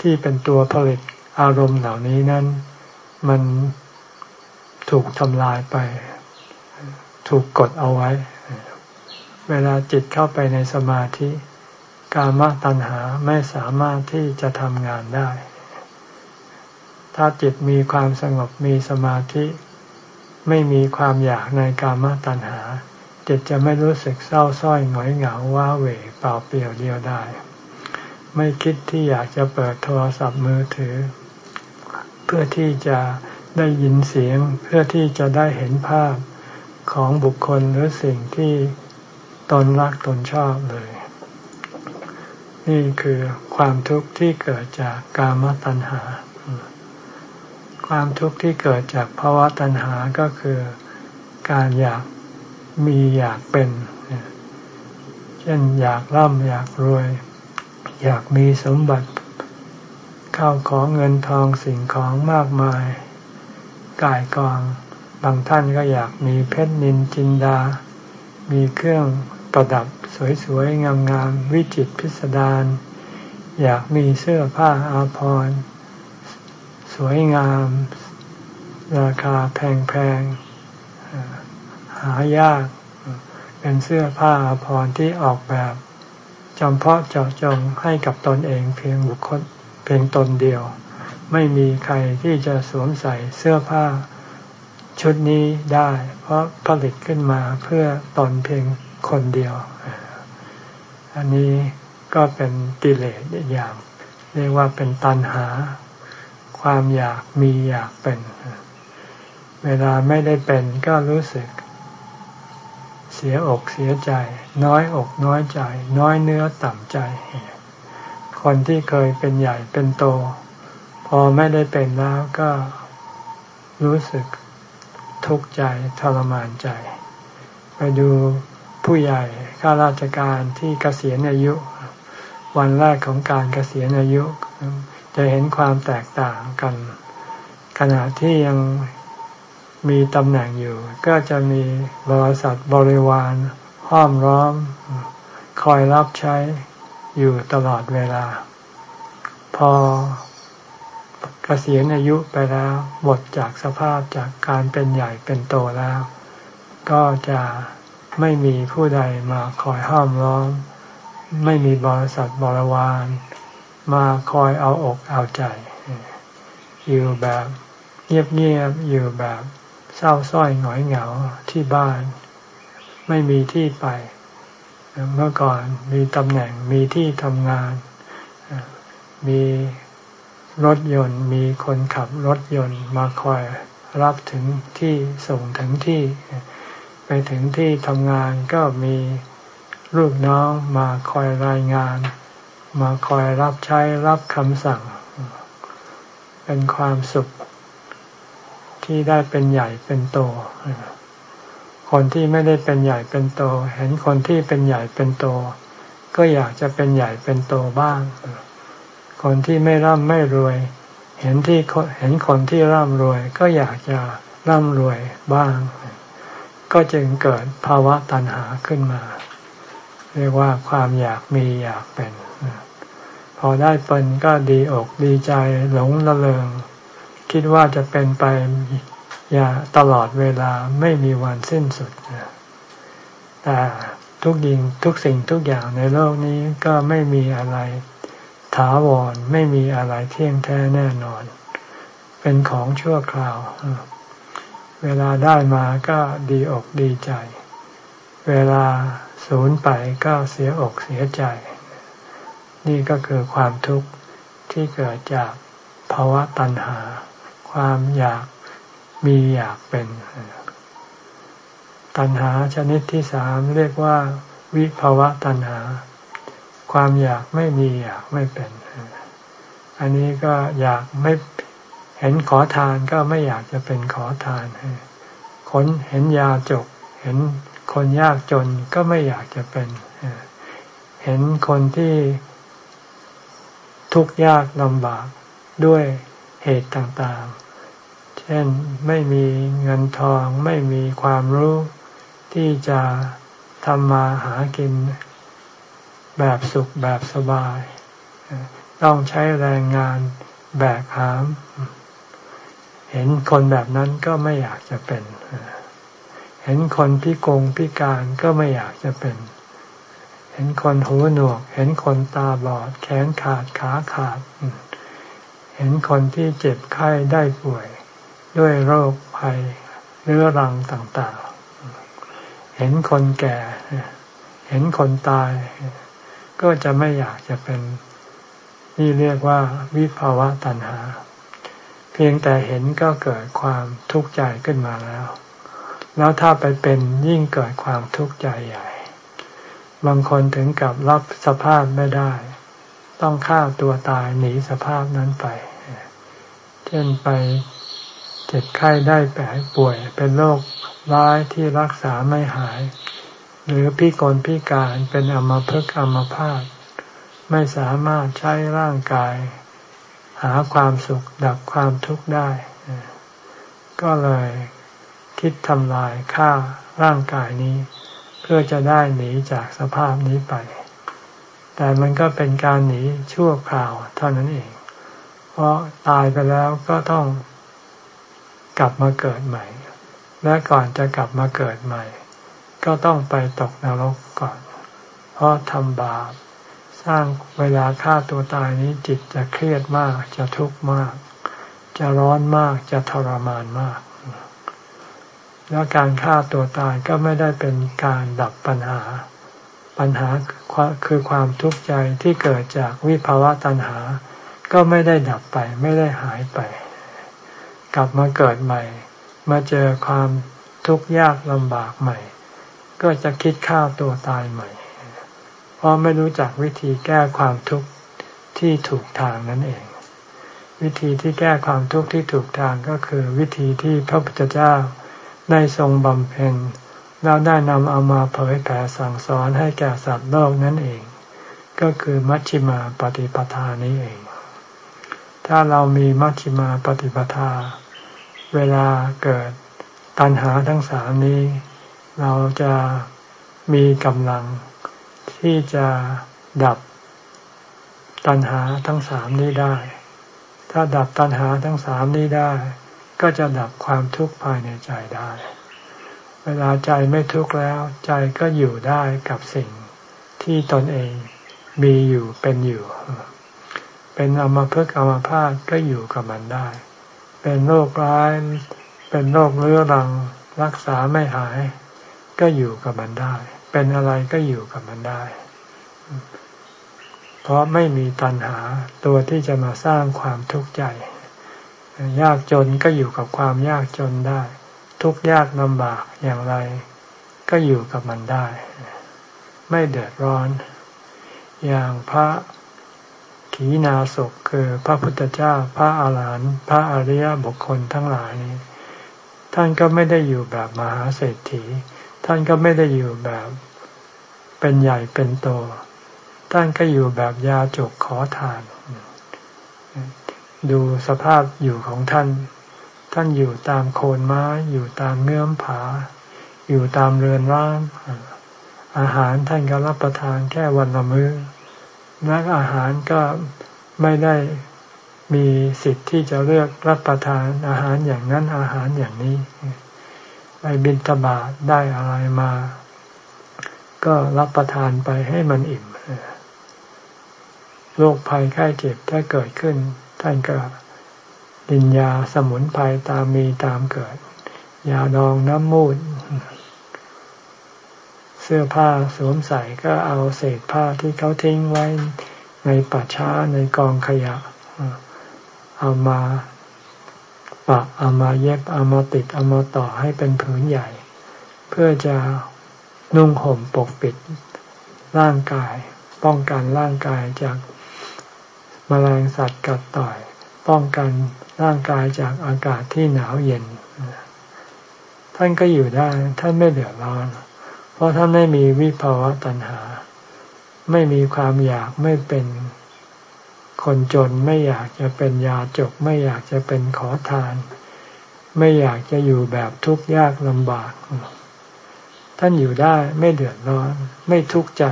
ที่เป็นตัวผลิตอารมณ์เหล่านี้นั้น มันถูกทำลายไป ถูกกดเอาไว้ เวลาจิตเข้าไปในสมาธิ การมตัณหาไม่สามารถที่จะทำงานได้ ถ้าจิตมีความสงบมีสมาธิ ไม่มีความอยากในกามตัณหา จิตจะไม่รู้สึกเศร้าส้อยหงอยเหงาว้าเหวเปล่าเปลี่ยวเดียวได้ ไม่คิดที่อยากจะเปิดโทรศัพท์มือถือ เพื่อที่จะได้ยินเสียงเพื่อที่จะได้เห็นภาพของบุคคลหรือสิ่งที่ตนรักตนชอบเลย นี่คือความทุกข์ที่เกิดจากกามตัณหา ความทุกข์ที่เกิดจากภาวะตัณหาก็คือการอยากมีอยากเป็น เช่นอยากร่ำอยากรวย อยากมีสมบัติข้าวของเงินทองสิ่งของมากมายกายกอง บางท่านก็อยากมีเพชรนินจินดา มีเครื่องประดับ สวยๆ งามๆ วิจิตพิสดาร อยากมีเสื้อผ้าอาภรณ์สวยงาม ราคาแพงๆ หายาก เป็นเสื้อผ้าอาภรณ์ที่ออกแบบจำเพาะเจาะจงให้กับตนเองเพียงบุคคลเพียงตนเดียว ไม่มีใครที่จะสวมใส่เสื้อผ้าชุดนี้ได้ เพราะผลิตขึ้นมาเพื่อตนเพียงคนเดียว อันนี้ก็เป็นกิเลสอย่าง เรียกว่าเป็นตัณหา ความอยากมีอยากเป็น เวลาไม่ได้เป็นก็รู้สึก เสียอกเสียใจ น้อยอกน้อยใจ น้อยเนื้อต่ำใจ คนที่เคยเป็นใหญ่เป็นโต พอไม่ได้เป็นแล้วก็รู้สึกทุกข์ใจทรมานใจ ไปดู ผู้ใหญ่ข้าราชการที่เกษียณอายุ วันแรกของการเกษียณอายุ จะเห็นความแตกต่างกัน ขณะที่ยังมีตำแหน่งอยู่ ก็จะมีบริษัทบริวารห้อมร้อม คอยรับใช้อยู่ตลอดเวลา พอเกษียณอายุไปแล้วหมดจากสภาพจากการเป็นใหญ่เป็นโตแล้ว ก็จะ ไม่มีผู้ใดมาคอยห้ามร้อม ไม่มีบริษัทบริวารมาคอยเอาอกเอาใจ อยู่แบบเงียบๆอยู่แบบเศร้าส้อยหงอยเหงาที่บ้าน ไม่มีที่ไป เมื่อก่อนมีตำแหน่งมีที่ทำงาน มีรถยนต์มีคนขับรถยนต์มาคอยรับถึงที่ส่งถึงที่ ไปถึงที่ทำงานก็มีลูกน้องมาคอยรายงาน มาคอยรับใช้รับคำสั่ง เป็นความสุขที่ได้เป็นใหญ่เป็นโต คนที่ไม่ได้เป็นใหญ่เป็นโต เห็นคนที่เป็นใหญ่เป็นโต ก็อยากจะเป็นใหญ่เป็นโตบ้าง คนที่ไม่ร่ำไม่รวย เห็นที่เห็นคนที่ร่ำรวย ก็อยากจะร่ำรวยบ้าง ก็จึงเกิดภาวะตัณหาขึ้นมา เรียกว่าความอยากมีอยากเป็น พอได้เป็นก็ดีอกดีใจหลงละเลงคิดว่าจะเป็นไปอย่าตลอดเวลาไม่มีวันสิ้นสุดแต่ทุกยิงทุกสิ่งทุกอย่างในโลกนี้ก็ไม่มีอะไรถาวรไม่มีอะไรเที่ยงแท้แน่นอน เป็นของชั่วคราว เวลาได้มาก็ดีอกดีใจ เวลาสูญไปก็เสียอกเสียใจ นี่ก็คือความทุกข์ที่เกิดจากภาวะตัณหา ความอยากมีอยากเป็น ตัณหาชนิดที่สามเรียกว่า วิภาวะตัณหา ความอยากไม่มีอยากไม่เป็น อันนี้ก็อยากไม่ เห็นขอทานก็ไม่อยากจะเป็นขอทานคนเห็นยาจก เห็นคนยากจนก็ไม่อยากจะเป็น เห็นคนที่ทุกข์ยากลำบากด้วยเหตุต่างๆ เช่นไม่มีเงินทองไม่มีความรู้ที่จะทำมาหากินแบบสุขแบบสบาย ต้องใช้แรงงานแบกหาม เห็นคนแบบนั้นก็ไม่อยากจะเป็น เห็นคนพิกงพิการก็ไม่อยากจะเป็น เห็นคนหูหนวก เห็นคนตาบอด แขนขาดขาขาด เห็นคนที่เจ็บไข้ได้ป่วย ด้วยโรคภัยเรื้อรังต่างๆ เห็นคนแก่ เห็นคนตาย ก็จะไม่อยากจะเป็น นี่เรียกว่าวิภาวะตัณหา เพียงแต่เห็นก็เกิดความทุกข์ใจขึ้นมาแล้ว แล้วถ้าไปเป็นยิ่งเกิดความทุกข์ใจใหญ่ บางคนถึงกับรับสภาพไม่ได้ ต้องฆ่าตัวตายหนีสภาพนั้นไป เช่นไปเจ็บไข้ได้แผลป่วยเป็นโรคร้ายที่รักษาไม่หาย หรือพิกลพิการเป็นอมภพอมภาพไม่สามารถใช้ร่างกาย หาความสุขดับความทุกข์ได้ ก็เลยคิดทำลายฆ่าร่างกายนี้ เพื่อจะได้หนีจากสภาพนี้ไป แต่มันก็เป็นการหนีชั่วคราวเท่านั้นเอง เพราะตายไปแล้วก็ต้องกลับมาเกิดใหม่ และก่อนจะกลับมาเกิดใหม่ ก็ต้องไปตกนรกก่อน เพราะทำบาป สร้างเวลาฆ่าตัวตายนี้จิตจะเครียดมาก จะทุกข์มาก จะร้อนมากจะทรมานมาก แล้วการฆ่าตัวตายก็ไม่ได้เป็นการดับปัญหา ปัญหาคือความทุกข์ใจที่เกิดจากวิภาวะตัณหา ก็ไม่ได้ดับไปไม่ได้หายไป กลับมาเกิดใหม่ มาเจอความทุกข์ยากลำบากใหม่ ก็จะคิดฆ่าตัวตายใหม่ ราะไม่รู้จักวิธีแก้ความทุกข์ที่ถูกทางนั่นเอง วิธีที่แก้ความทุกข์ที่ถูกทางก็คือวิธีที่พระพุทธเจ้าได้ทรงบำเพ็ญแล้วได้นำเอามาเผยแผ่สั่งสอนให้แก่สัตว์โลกนั่นเอง ก็คือมัชฌิมาปฏิปทานี้เอง ถ้าเรามีมัชฌิมาปฏิปทา เวลาเกิดตัณหาทั้งสามนี้ เราจะมีกำลัง ที่จะดับตัณหาทั้งสามนี้ได้ ถ้าดับตัณหาทั้งสามนี้ได้ ก็จะดับความทุกข์ภายในใจได้ เวลาใจไม่ทุกข์แล้ว ใจก็อยู่ได้กับสิ่งที่ตนเองมีอยู่เป็นอยู่ เป็นอมภพอมภาพก็อยู่กับมันได้ เป็นโรคร้าย เป็นโรคเรื้อรังรักษาไม่หาย ก็อยู่กับมันได้ เป็นอะไรก็อยู่กับมันได้ เพราะไม่มีตัณหาตัวที่จะมาสร้างความทุกข์ใจ ยากจนก็อยู่กับความยากจนได้ ทุกข์ยากลำบากอย่างไร ก็อยู่กับมันได้ ไม่เดือดร้อน อย่างพระขีณาศคือพระพุทธเจ้าพระอาหารหันต์พระอริยบุคคลทั้งหลายนี้ท่านก็ไม่ได้อยู่แบบมหาเศรษฐี ท่านก็ไม่ได้อยู่แบบเป็นใหญ่เป็นโต ท่านก็อยู่แบบยาจกขอทาน ดูสภาพอยู่ของท่าน ท่านอยู่ตามโคนไม้ อยู่ตามเงื่อมผา อยู่ตามเรือนร่างอาหารท่านก็รับประทานแค่วันละมื้อนักอาหารก็ไม่ได้มีสิทธิ์ที่จะเลือกรับประทานอาหารอย่างนั้นอาหารอย่างนี้ ไปบินตบาทได้อะไรมา ก็รับประทานไปให้มันอิ่มโรคภัยไข้เจ็บถ้าเกิดขึ้น ท่านก็ดินยาสมุนไพรตามมีตามเกิด ยาดองน้ำมูด เสื้อผ้าสวมใส่ก็เอาเศษผ้าที่เขาทิ้งไว้ในป่าช้าในกองขยะ เอามา ปะเอามาเย็บเอามาติดเอามาต่อให้เป็นผืนใหญ่ เพื่อจะนุ่งห่มปกปิดร่างกาย ป้องกันร่างกายจากมแมลงสัตว์กัดต่อย ป้องกันร่างกายจากอากาศที่หนาวเย็น ท่านก็อยู่ได้ท่านไม่เดือดร้อน เพราะท่านไม่มีวิภาวะตัณหา ไม่มีความอยากไม่เป็น คนจนไม่อยากจะเป็นยาจก ไม่อยากจะเป็นขอทาน ไม่อยากจะอยู่แบบทุกข์ยากลำบาก ท่านอยู่ได้ไม่เดือดร้อน ไม่ทุกข์ใจ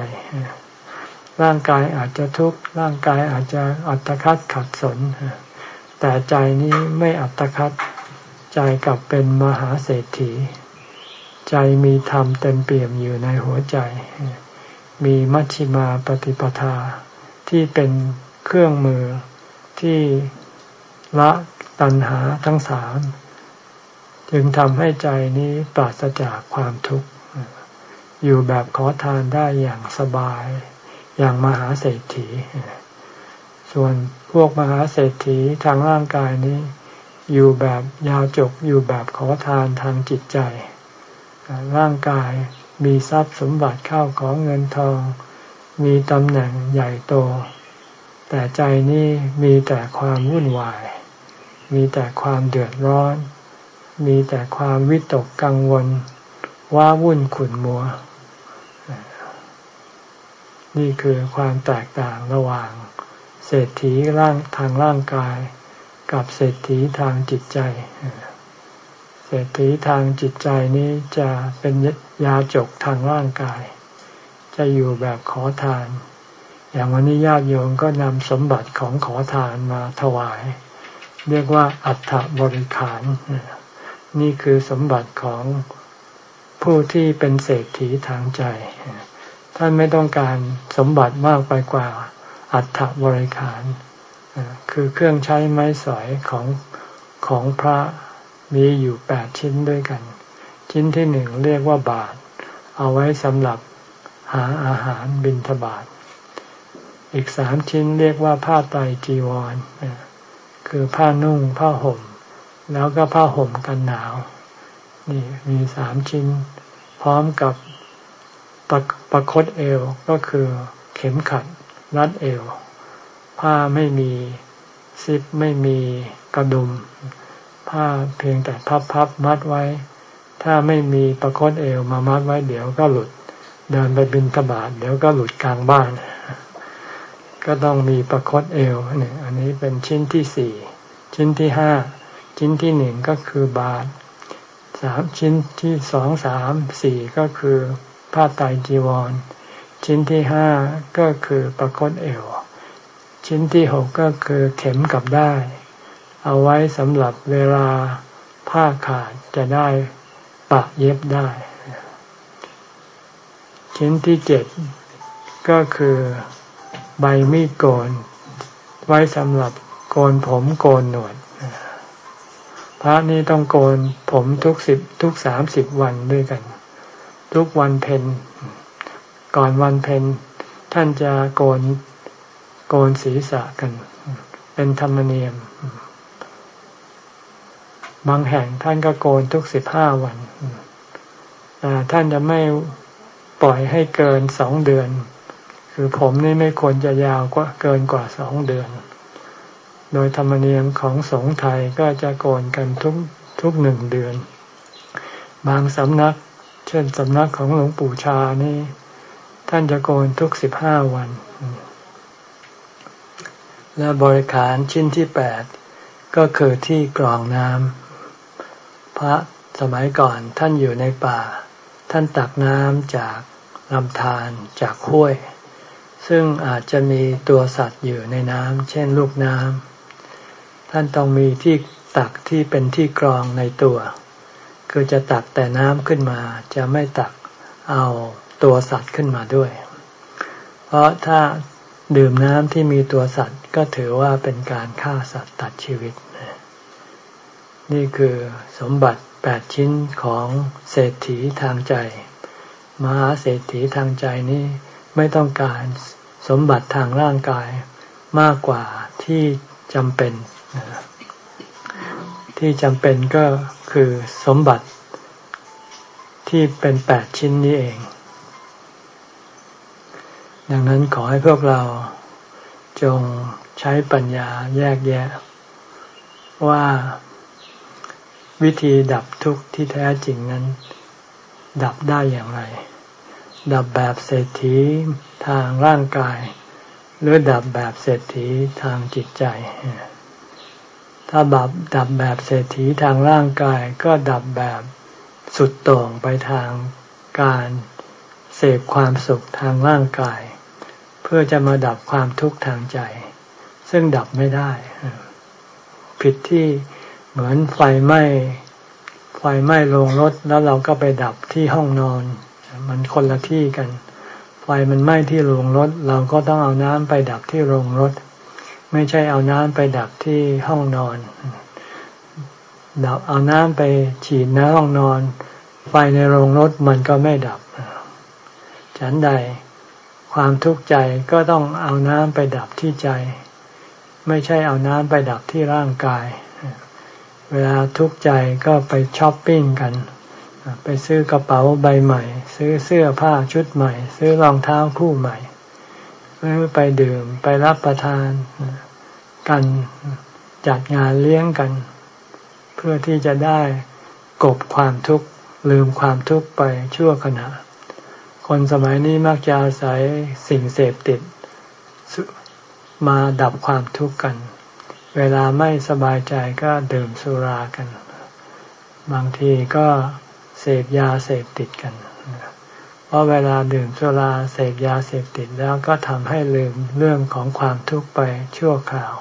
ร่างกายอาจจะทุกข์ร่างกายอาจจะอัตคัดขัดสน แต่ใจนี้ไม่อัตคัดใจกลับเป็นมหาเศรษฐี ใจมีธรรมเต็มเปี่ยมอยู่ในหัวใจ มีมัชฌิมาปฏิปทาที่เป็น เครื่องมือที่ละตัณหาทั้งสามจึงทำให้ใจนี้ปราศจากความทุกข์ อยู่แบบขอทานได้อย่างสบาย อย่างมหาเศรษฐี ส่วนพวกมหาเศรษฐีทางร่างกายนี้ อยู่แบบยาวจกอยู่แบบขอทานทางจิตใจ ร่างกายมีทรัพย์สมบัติเข้าของเงินทอง มีตำแหน่งใหญ่โต แต่ใจนี้มีแต่ความวุ่นวาย มีแต่ความเดือดร้อน มีแต่ความวิตกกังวลว่าวุ่นขุ่นมัว นี่คือความแตกต่างระหว่าง เศรษฐีร่างทางร่างกาย กับเศรษฐีทางจิตใจ เศรษฐีทางจิตใจนี้จะเป็นยาจกทางร่างกาย จะอยู่แบบขอทาน อย่างวันนี้ญาติโยมก็นำสมบัติของขอทานมาถวาย เรียกว่าอัฐบริขาร นี่คือสมบัติของผู้ที่เป็นเศรษฐีทางใจ ท่านไม่ต้องการสมบัติมากไปกว่าอัฐบริขาร คือเครื่องใช้ไม้สอยของของพระมีอยู่แปดชิ้นด้วยกัน ชิ้นที่หนึ่งเรียกว่าบาท เอาไว้สำหรับหาอาหารบิณฑบาต อีกสามชิ้นเรียกว่าผ้าไตจีวร คือผ้านุ่งผ้าห่ม แล้วก็ผ้าห่มกันหนาว นี่มีสามชิ้น พร้อมกับประประคตเอวก็คือเข็มขัดรัดเอว ผ้าไม่มีซิปไม่มีกระดุม ผ้าเพียงแต่พับพับมัดไว้ ถ้าไม่มีประคตเอวมามัดไว้เดี๋ยวก็หลุด เดินไปบินทบาทเดี๋ยวก็หลุดกลางบ้าน ก็ต้องมีประคตเอวนึ่อันนี้เป็นชิ้นที่สี่ชิ้นที่ห้าชิ้นที่หนึ่งก็คือบาทสามชิ้นที่สองสามสี่ก็คือผ้าไตจีวร ชิ้นที่ห้าก็คือประคตเอว ชิ้นที่หกก็คือเข็มกับได้ เอาไว้สำหรับเวลาผ้าขาดจะได้ปะเย็บได้ ชิ้นที่เจ็ดก็คือ ใบมีดโกน ไว้สำหรับโกนผมโกนหนวดพระนี่ต้องโกนผมทุกสิบทุกสามสิบวันด้วยกัน ทุกวันเพ็ญก่อนวันเพ็ญท่านจะโกนโกนศีรษะกัน เป็นธรรมเนียม บางแห่งท่านก็โกนทุกสิบห้าวันแต่ท่านจะไม่ปล่อยให้เกินสองเดือน คือผมนี่ไม่ควรจะยาวกว่าเกินกว่าสองเดือน โดยธรรมเนียมของสงฆ์ไทยก็จะโกนกันทุกทุกหนึ่งเดือน บางสำนัก เช่นสำนักของหลวงปู่ชานี่ ท่านจะโกนทุกสิบห้าวัน และบริขารชิ้นที่แปดก็คือที่กรองน้ำพระสมัยก่อนท่านอยู่ในป่า ท่านตักน้ำจากลำธารจากห้วย ซึ่งอาจจะมีตัวสัตว์อยู่ในน้ำเช่นลูกน้ำท่านต้องมีที่ตักที่เป็นที่กรองในตัว คือจะตักแต่น้ำขึ้นมา จะไม่ตักเอาตัวสัตว์ขึ้นมาด้วย เพราะถ้าดื่มน้ำที่มีตัวสัตว์ก็ถือว่าเป็นการฆ่าสัตว์ตัดชีวิต นี่คือสมบัติแปดชิ้นของเศรษฐีทางใจ มหาเศรษฐีทางใจนี่ ไม่ต้องการสมบัติทางร่างกายมากกว่าที่จำเป็น ที่จำเป็นก็คือสมบัติที่เป็นแปดชิ้นนี้เอง ดังนั้นขอให้พวกเราจงใช้ปัญญาแยกแยะ ว่าวิธีดับทุกข์ที่แท้จริงนั้น ดับได้อย่างไร ดับแบบเศรษฐีทางร่างกาย หรือดับแบบเศรษฐีทางจิตใจ ถ้าบับดับแบบเศรษฐีทางร่างกาย ก็ดับแบบสุดโต่งไปทางการเสพความสุขทางร่างกาย เพื่อจะมาดับความทุกข์ทางใจ ซึ่งดับไม่ได้ ผิดที่เหมือนไฟไหม้ไฟไหม้โรงรถแล้วเราก็ไปดับที่ห้องนอน มันคนละที่กัน ไฟมันไหม้ที่โรงรถ เราก็ต้องเอาน้ำไปดับที่โรงรถ ไม่ใช่เอาน้ำไปดับที่ห้องนอน ดับเอาน้ำไปฉีดในห้องนอน ไฟในโรงรถมันก็ไม่ดับ ฉันใดความทุกข์ใจก็ต้องเอาน้ำไปดับที่ใจ ไม่ใช่เอาน้ำไปดับที่ร่างกาย เวลาทุกข์ใจก็ไปช้อปปิ้งกัน ไปซื้อกระเป๋าใบใหม่ ซื้อเสื้อผ้าชุดใหม่ ซื้อรองเท้าคู่ใหม่หรือไปดื่มไปรับประทานกันจัดงานเลี้ยงกัน เพื่อที่จะได้กบความทุกข์ลืมความทุกข์ไปชั่วขณะ คนสมัยนี้มักจะอาศัยสิ่งเสพติด มาดับความทุกข์กัน เวลาไม่สบายใจก็ดื่มสุรากัน บางทีก็ เสพยาเสพติดกัน เพราะเวลาดื่มสุราเสพยาเสพติดแล้วก็ทำให้ลืมเรื่องของความทุกข์ไปชั่วคราว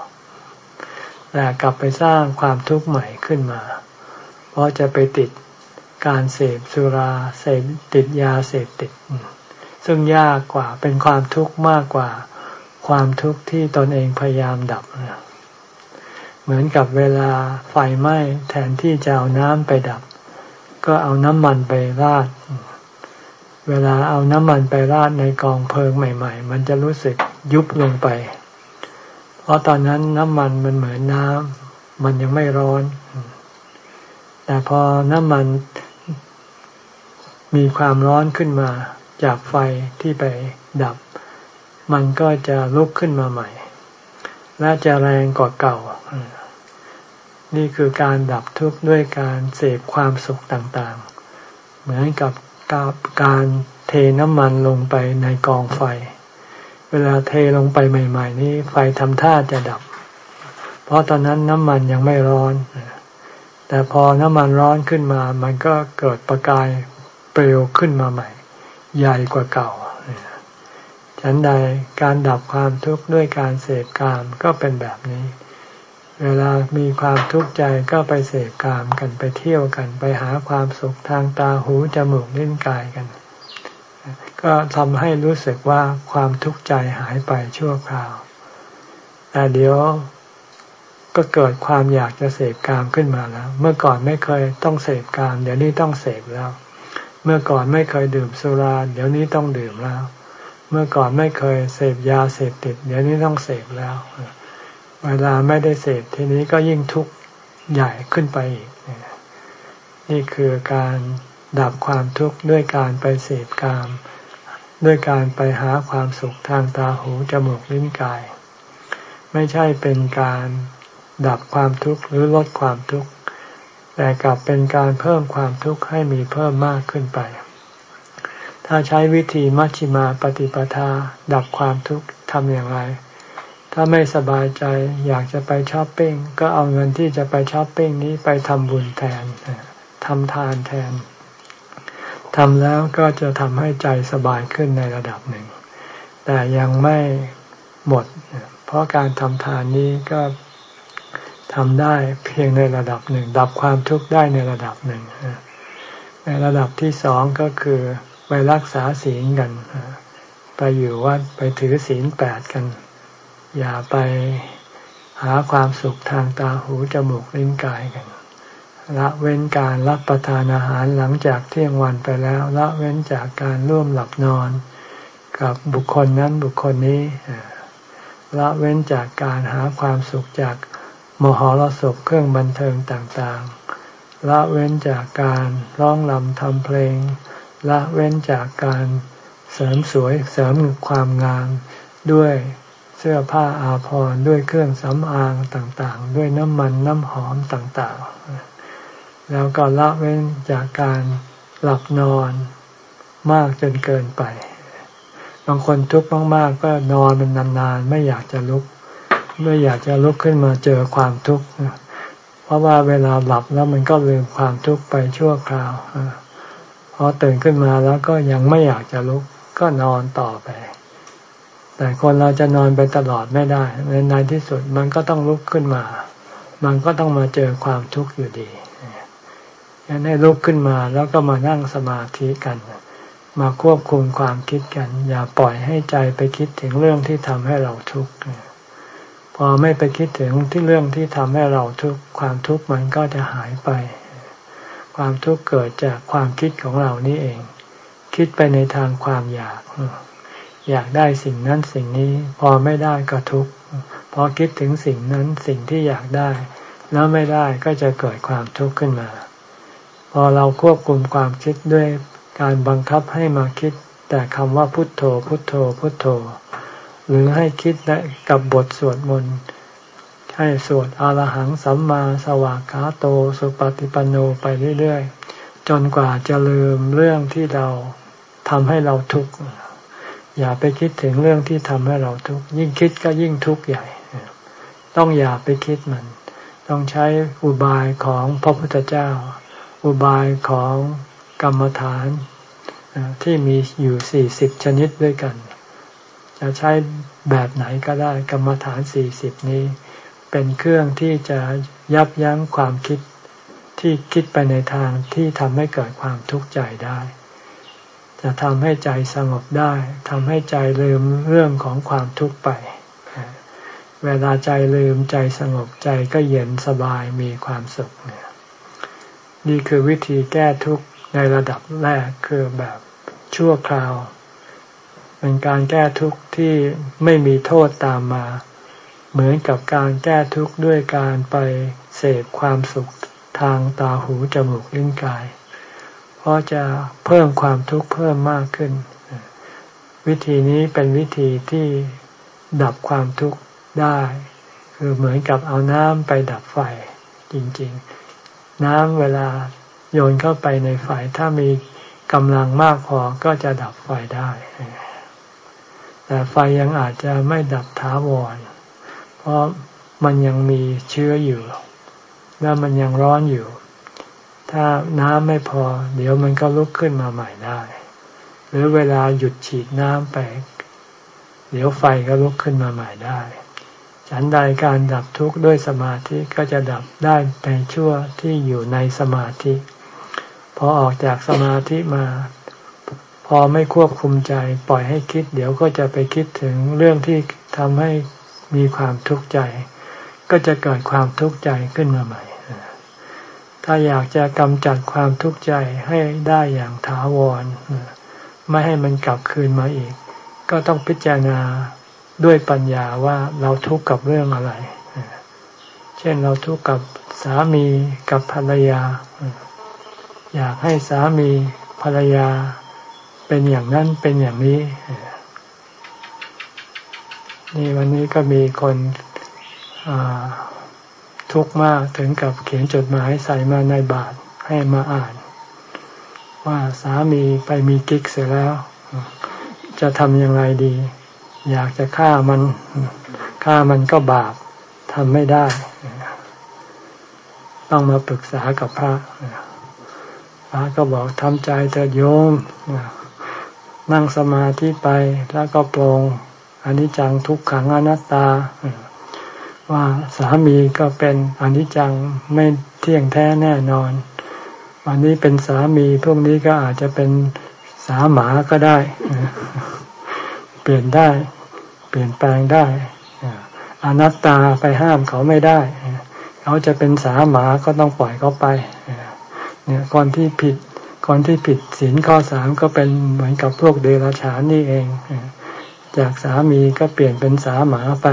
แต่กลับไปสร้างความทุกข์ใหม่ขึ้นมา เพราะจะไปติดการเสพสุราเสพติดยาเสพติด ซึ่งยากกว่าเป็นความทุกข์มากกว่าความทุกข์ที่ตนเองพยายามดับเหมือนกับเวลาไฟไหม้แทนที่จะเอาน้ำไปดับ ก็เอาน้ำมันไปราด เวลาเอาน้ำมันไปราดในกองเพลิงใหม่ ๆ มันจะรู้สึกยุบลงไป เพราะตอนนั้นน้ำมันมันเหมือนน้ำมันยังไม่ร้อน แต่พอน้ำมันมีความร้อนขึ้นมาจากไฟที่ไปดับ มันก็จะลุกขึ้นมาใหม่ และจะแรงกว่าเก่า นี่คือการดับทุกข์ด้วยการเสพความสุขต่างๆ เหมือนกับการเทน้ำมันลงไปในกองไฟ เวลาเทลงไปใหม่ ๆ นี้ไฟทำท่าจะดับ เพราะตอนนั้นน้ำมันยังไม่ร้อน แต่พอน้ำมันร้อนขึ้นมา มันก็เกิดประกายเปลวขึ้นมาใหม่ ใหญ่กว่าเก่าฉันใดการดับความทุกข์ด้วยการเสพกามก็เป็นแบบนี้ เวลามีความทุกข์ใจก็ไปเสพกามกันไปเที่ยวกัน ไปหาความสุขทางตาหูจมูกลิ้นกายกัน ก็ทำให้รู้สึกว่าความทุกข์ใจหายไปชั่วคราวแต่เดี๋ยวก็เกิดความอยากจะเสพกามขึ้นมาแล้ว เมื่อก่อนไม่เคยต้องเสพกาม เดี๋ยวนี้ต้องเสพแล้ว เมื่อก่อนไม่เคยดื่มสุรา เดี๋ยวนี้ต้องดื่มแล้ว เมื่อก่อนไม่เคยเสพยาเสพติด เดี๋ยวนี้ต้องเสพแล้ว เวลาไม่ได้เสพทีนี้ก็ยิ่งทุกข์ใหญ่ขึ้นไปอีก นี่คือการดับความทุกข์ด้วยการไปเสพกาม ด้วยการไปหาความสุขทางตาหูจมูกลิ้นกาย ไม่ใช่เป็นการดับความทุกข์หรือลดความทุกข์แต่กลับเป็นการเพิ่มความทุกข์ให้มีเพิ่มมากขึ้นไป ถ้าใช้วิธีมัชฌิมาปฏิปทา ดับความทุกข์ทำอย่างไร ถ้าไม่สบายใจอยากจะไปช้อปปิ้งก็เอาเงินที่จะไปช้อปปิ้งนี้ไปทำบุญแทนทำทานแทนทำแล้วก็จะทำให้ใจสบายขึ้นในระดับหนึ่ง แต่ยังไม่หมด เพราะการทำทานนี้ก็ทำได้เพียงในระดับหนึ่ง ดับความทุกข์ได้ในระดับหนึ่ง ในระดับที่สองก็คือไปรักษาศีลกัน ไปอยู่วัดไปถือศีลแปดกัน อย่าไปหาความสุขทางตาหูจมูกลิ้นกายกัน ละเว้นการรับประทานอาหารหลังจากเที่ยงวันไปแล้ว ละเว้นจากการร่วมหลับนอน กับบุคคลนั้นบุคคลนี้ละเว้นจากการหาความสุขจากมหรสพเครื่องบันเทิงต่างๆ ละเว้นจากการร้องลำทำเพลง ละเว้นจากการเสริมสวยเสริมความงามด้วย เสื้อผ้าอาภรณ์ด้วยเครื่องสำอางต่างๆ ด้วยน้ำมันน้ำหอมต่างๆ แล้วก็ละเว้นจากการหลับนอนมากจนเกินไป บางคนทุกข์มากๆ ก็นอนมันนานๆ ไม่อยากจะลุก ไม่อยากจะลุกขึ้นมาเจอความทุกข์เพราะว่าเวลาหลับแล้วมันก็ลืมความทุกข์ไปชั่วคราวพอตื่นขึ้นมาแล้วก็ยังไม่อยากจะลุกก็นอนต่อไป แต่คนเราจะนอนไปตลอดไม่ได้ในในที่สุดมันก็ต้องลุกขึ้นมา มันก็ต้องมาเจอความทุกข์อยู่ดียันให้ลุกขึ้นมาแล้วก็มานั่งสมาธิกัน มาควบคุมความคิดกัน อย่าปล่อยให้ใจไปคิดถึงเรื่องที่ทำให้เราทุกข์พอไม่ไปคิดถึงที่เรื่องที่ทำให้เราทุกข์ความทุกข์มันก็จะหายไป ความทุกข์เกิดจากความคิดของเรานี่เอง คิดไปในทางความอยาก อยากได้สิ่งนั้นสิ่งนี้พอไม่ได้ก็ทุกข์พอคิดถึงสิ่งนั้นสิ่งที่อยากได้ แล้วไม่ได้ก็จะเกิดความทุกข์ขึ้นมา พอเราควบคุมความคิดด้วยการบังคับให้มาคิด แต่คำว่าพุทโธ พุทโธ พุทโธ หรือให้คิดกับบทสวดมนต์ให้สวดอรหังสัมมาสวากขาโตสุปฏิปันโนไปเรื่อยๆ จนกว่าจะลืมเรื่องที่เราทำให้เราทุกข์ อย่าไปคิดถึงเรื่องที่ทำให้เราทุกข์ยิ่งคิดก็ยิ่งทุกข์ใหญ่ ต้องอย่าไปคิดมัน ต้องใช้อุบายของพระพุทธเจ้า อุบายของกรรมฐานที่มีอยู่สี่สิบชนิดด้วยกัน จะใช้แบบไหนก็ได้กรรมฐานสี่สิบนี้ เป็นเครื่องที่จะยับยั้งความคิดที่คิดไปในทางที่ทำให้เกิดความทุกข์ใจได้ จะทำให้ใจสงบได้ทำให้ใจลืมเรื่องของความทุกข์ไป เวลาใจลืมใจสงบใจก็เย็นสบายมีความสุขเนี่ยนี่คือวิธีแก้ทุกข์ในระดับแรกคือแบบชั่วคราว เป็นการแก้ทุกข์ที่ไม่มีโทษตามมา เหมือนกับการแก้ทุกข์ด้วยการไปเสพความสุขทางตาหูจมูกลิ้นกาย เพราะจะเพิ่มความทุกข์เพิ่มมากขึ้น วิธีนี้เป็นวิธีที่ดับความทุกข์ได้ คือเหมือนกับเอาน้ำไปดับไฟจริงๆ น้ำเวลาโยนเข้าไปในไฟถ้ามีกำลังมากพอก็จะดับไฟได้ แต่ไฟยังอาจจะไม่ดับท้าวร เพราะมันยังมีเชื้ออยู่ และมันยังร้อนอยู่ ถ้าน้ำไม่พอ เดี๋ยวมันก็ลุกขึ้นมาใหม่ได้ หรือเวลาหยุดฉีดน้ำไป เดี๋ยวไฟก็ลุกขึ้นมาใหม่ได้ ฉันใดการดับทุกข์ด้วยสมาธิก็จะดับได้ในชั่วที่อยู่ในสมาธิ พอออกจากสมาธิมา พอไม่ควบคุมใจปล่อยให้คิด เดี๋ยวก็จะไปคิดถึงเรื่องที่ทำให้มีความทุกข์ใจ ก็จะเกิดความทุกข์ใจขึ้นมาใหม่ ถ้าอยากจะกำจัดความทุกข์ใจให้ได้อย่างถาวร ไม่ให้มันกลับคืนมาอีก ก็ต้องพิจารณาด้วยปัญญาว่าเราทุกข์กับเรื่องอะไร เช่นเราทุกข์กับสามีกับภรรยา อยากให้สามีภรรยาเป็นอย่างนั้นเป็นอย่างนี้ นี่วันนี้ก็มีคน ทุกข์มากถึงกับเขียนจดหมายใส่มาในบาทให้มาอ่าน ว่าสามีไปมีกิ๊กเสร็จแล้ว จะทำอย่างไรดี อยากจะฆ่ามันฆ่ามันก็บาปทำไม่ได้ ต้องมาปรึกษากับพระพระก็บอกทำใจเถิดโยม นั่งสมาธิไปแล้วก็ปรงอนิจจังทุกขังอนัตตา ว่าสามีก็เป็นอนิจจังไม่เที่ยงแท้แน่นอน วันนี้เป็นสามีพวกนี้ก็อาจจะเป็นสาหมาก็ได้ เปลี่ยนได้ เปลี่ยนแปลงได้อนัตตาไปห้ามเขาไม่ได้ เขาจะเป็นสาหมาก็ต้องปล่อยเขาไปเนี่ยคนที่ผิดคนที่ผิดศีลข้อสามก็เป็นเหมือนกับพวกเดรัจฉานนี่เอง จากสามีก็เปลี่ยนเป็นสาหมาไป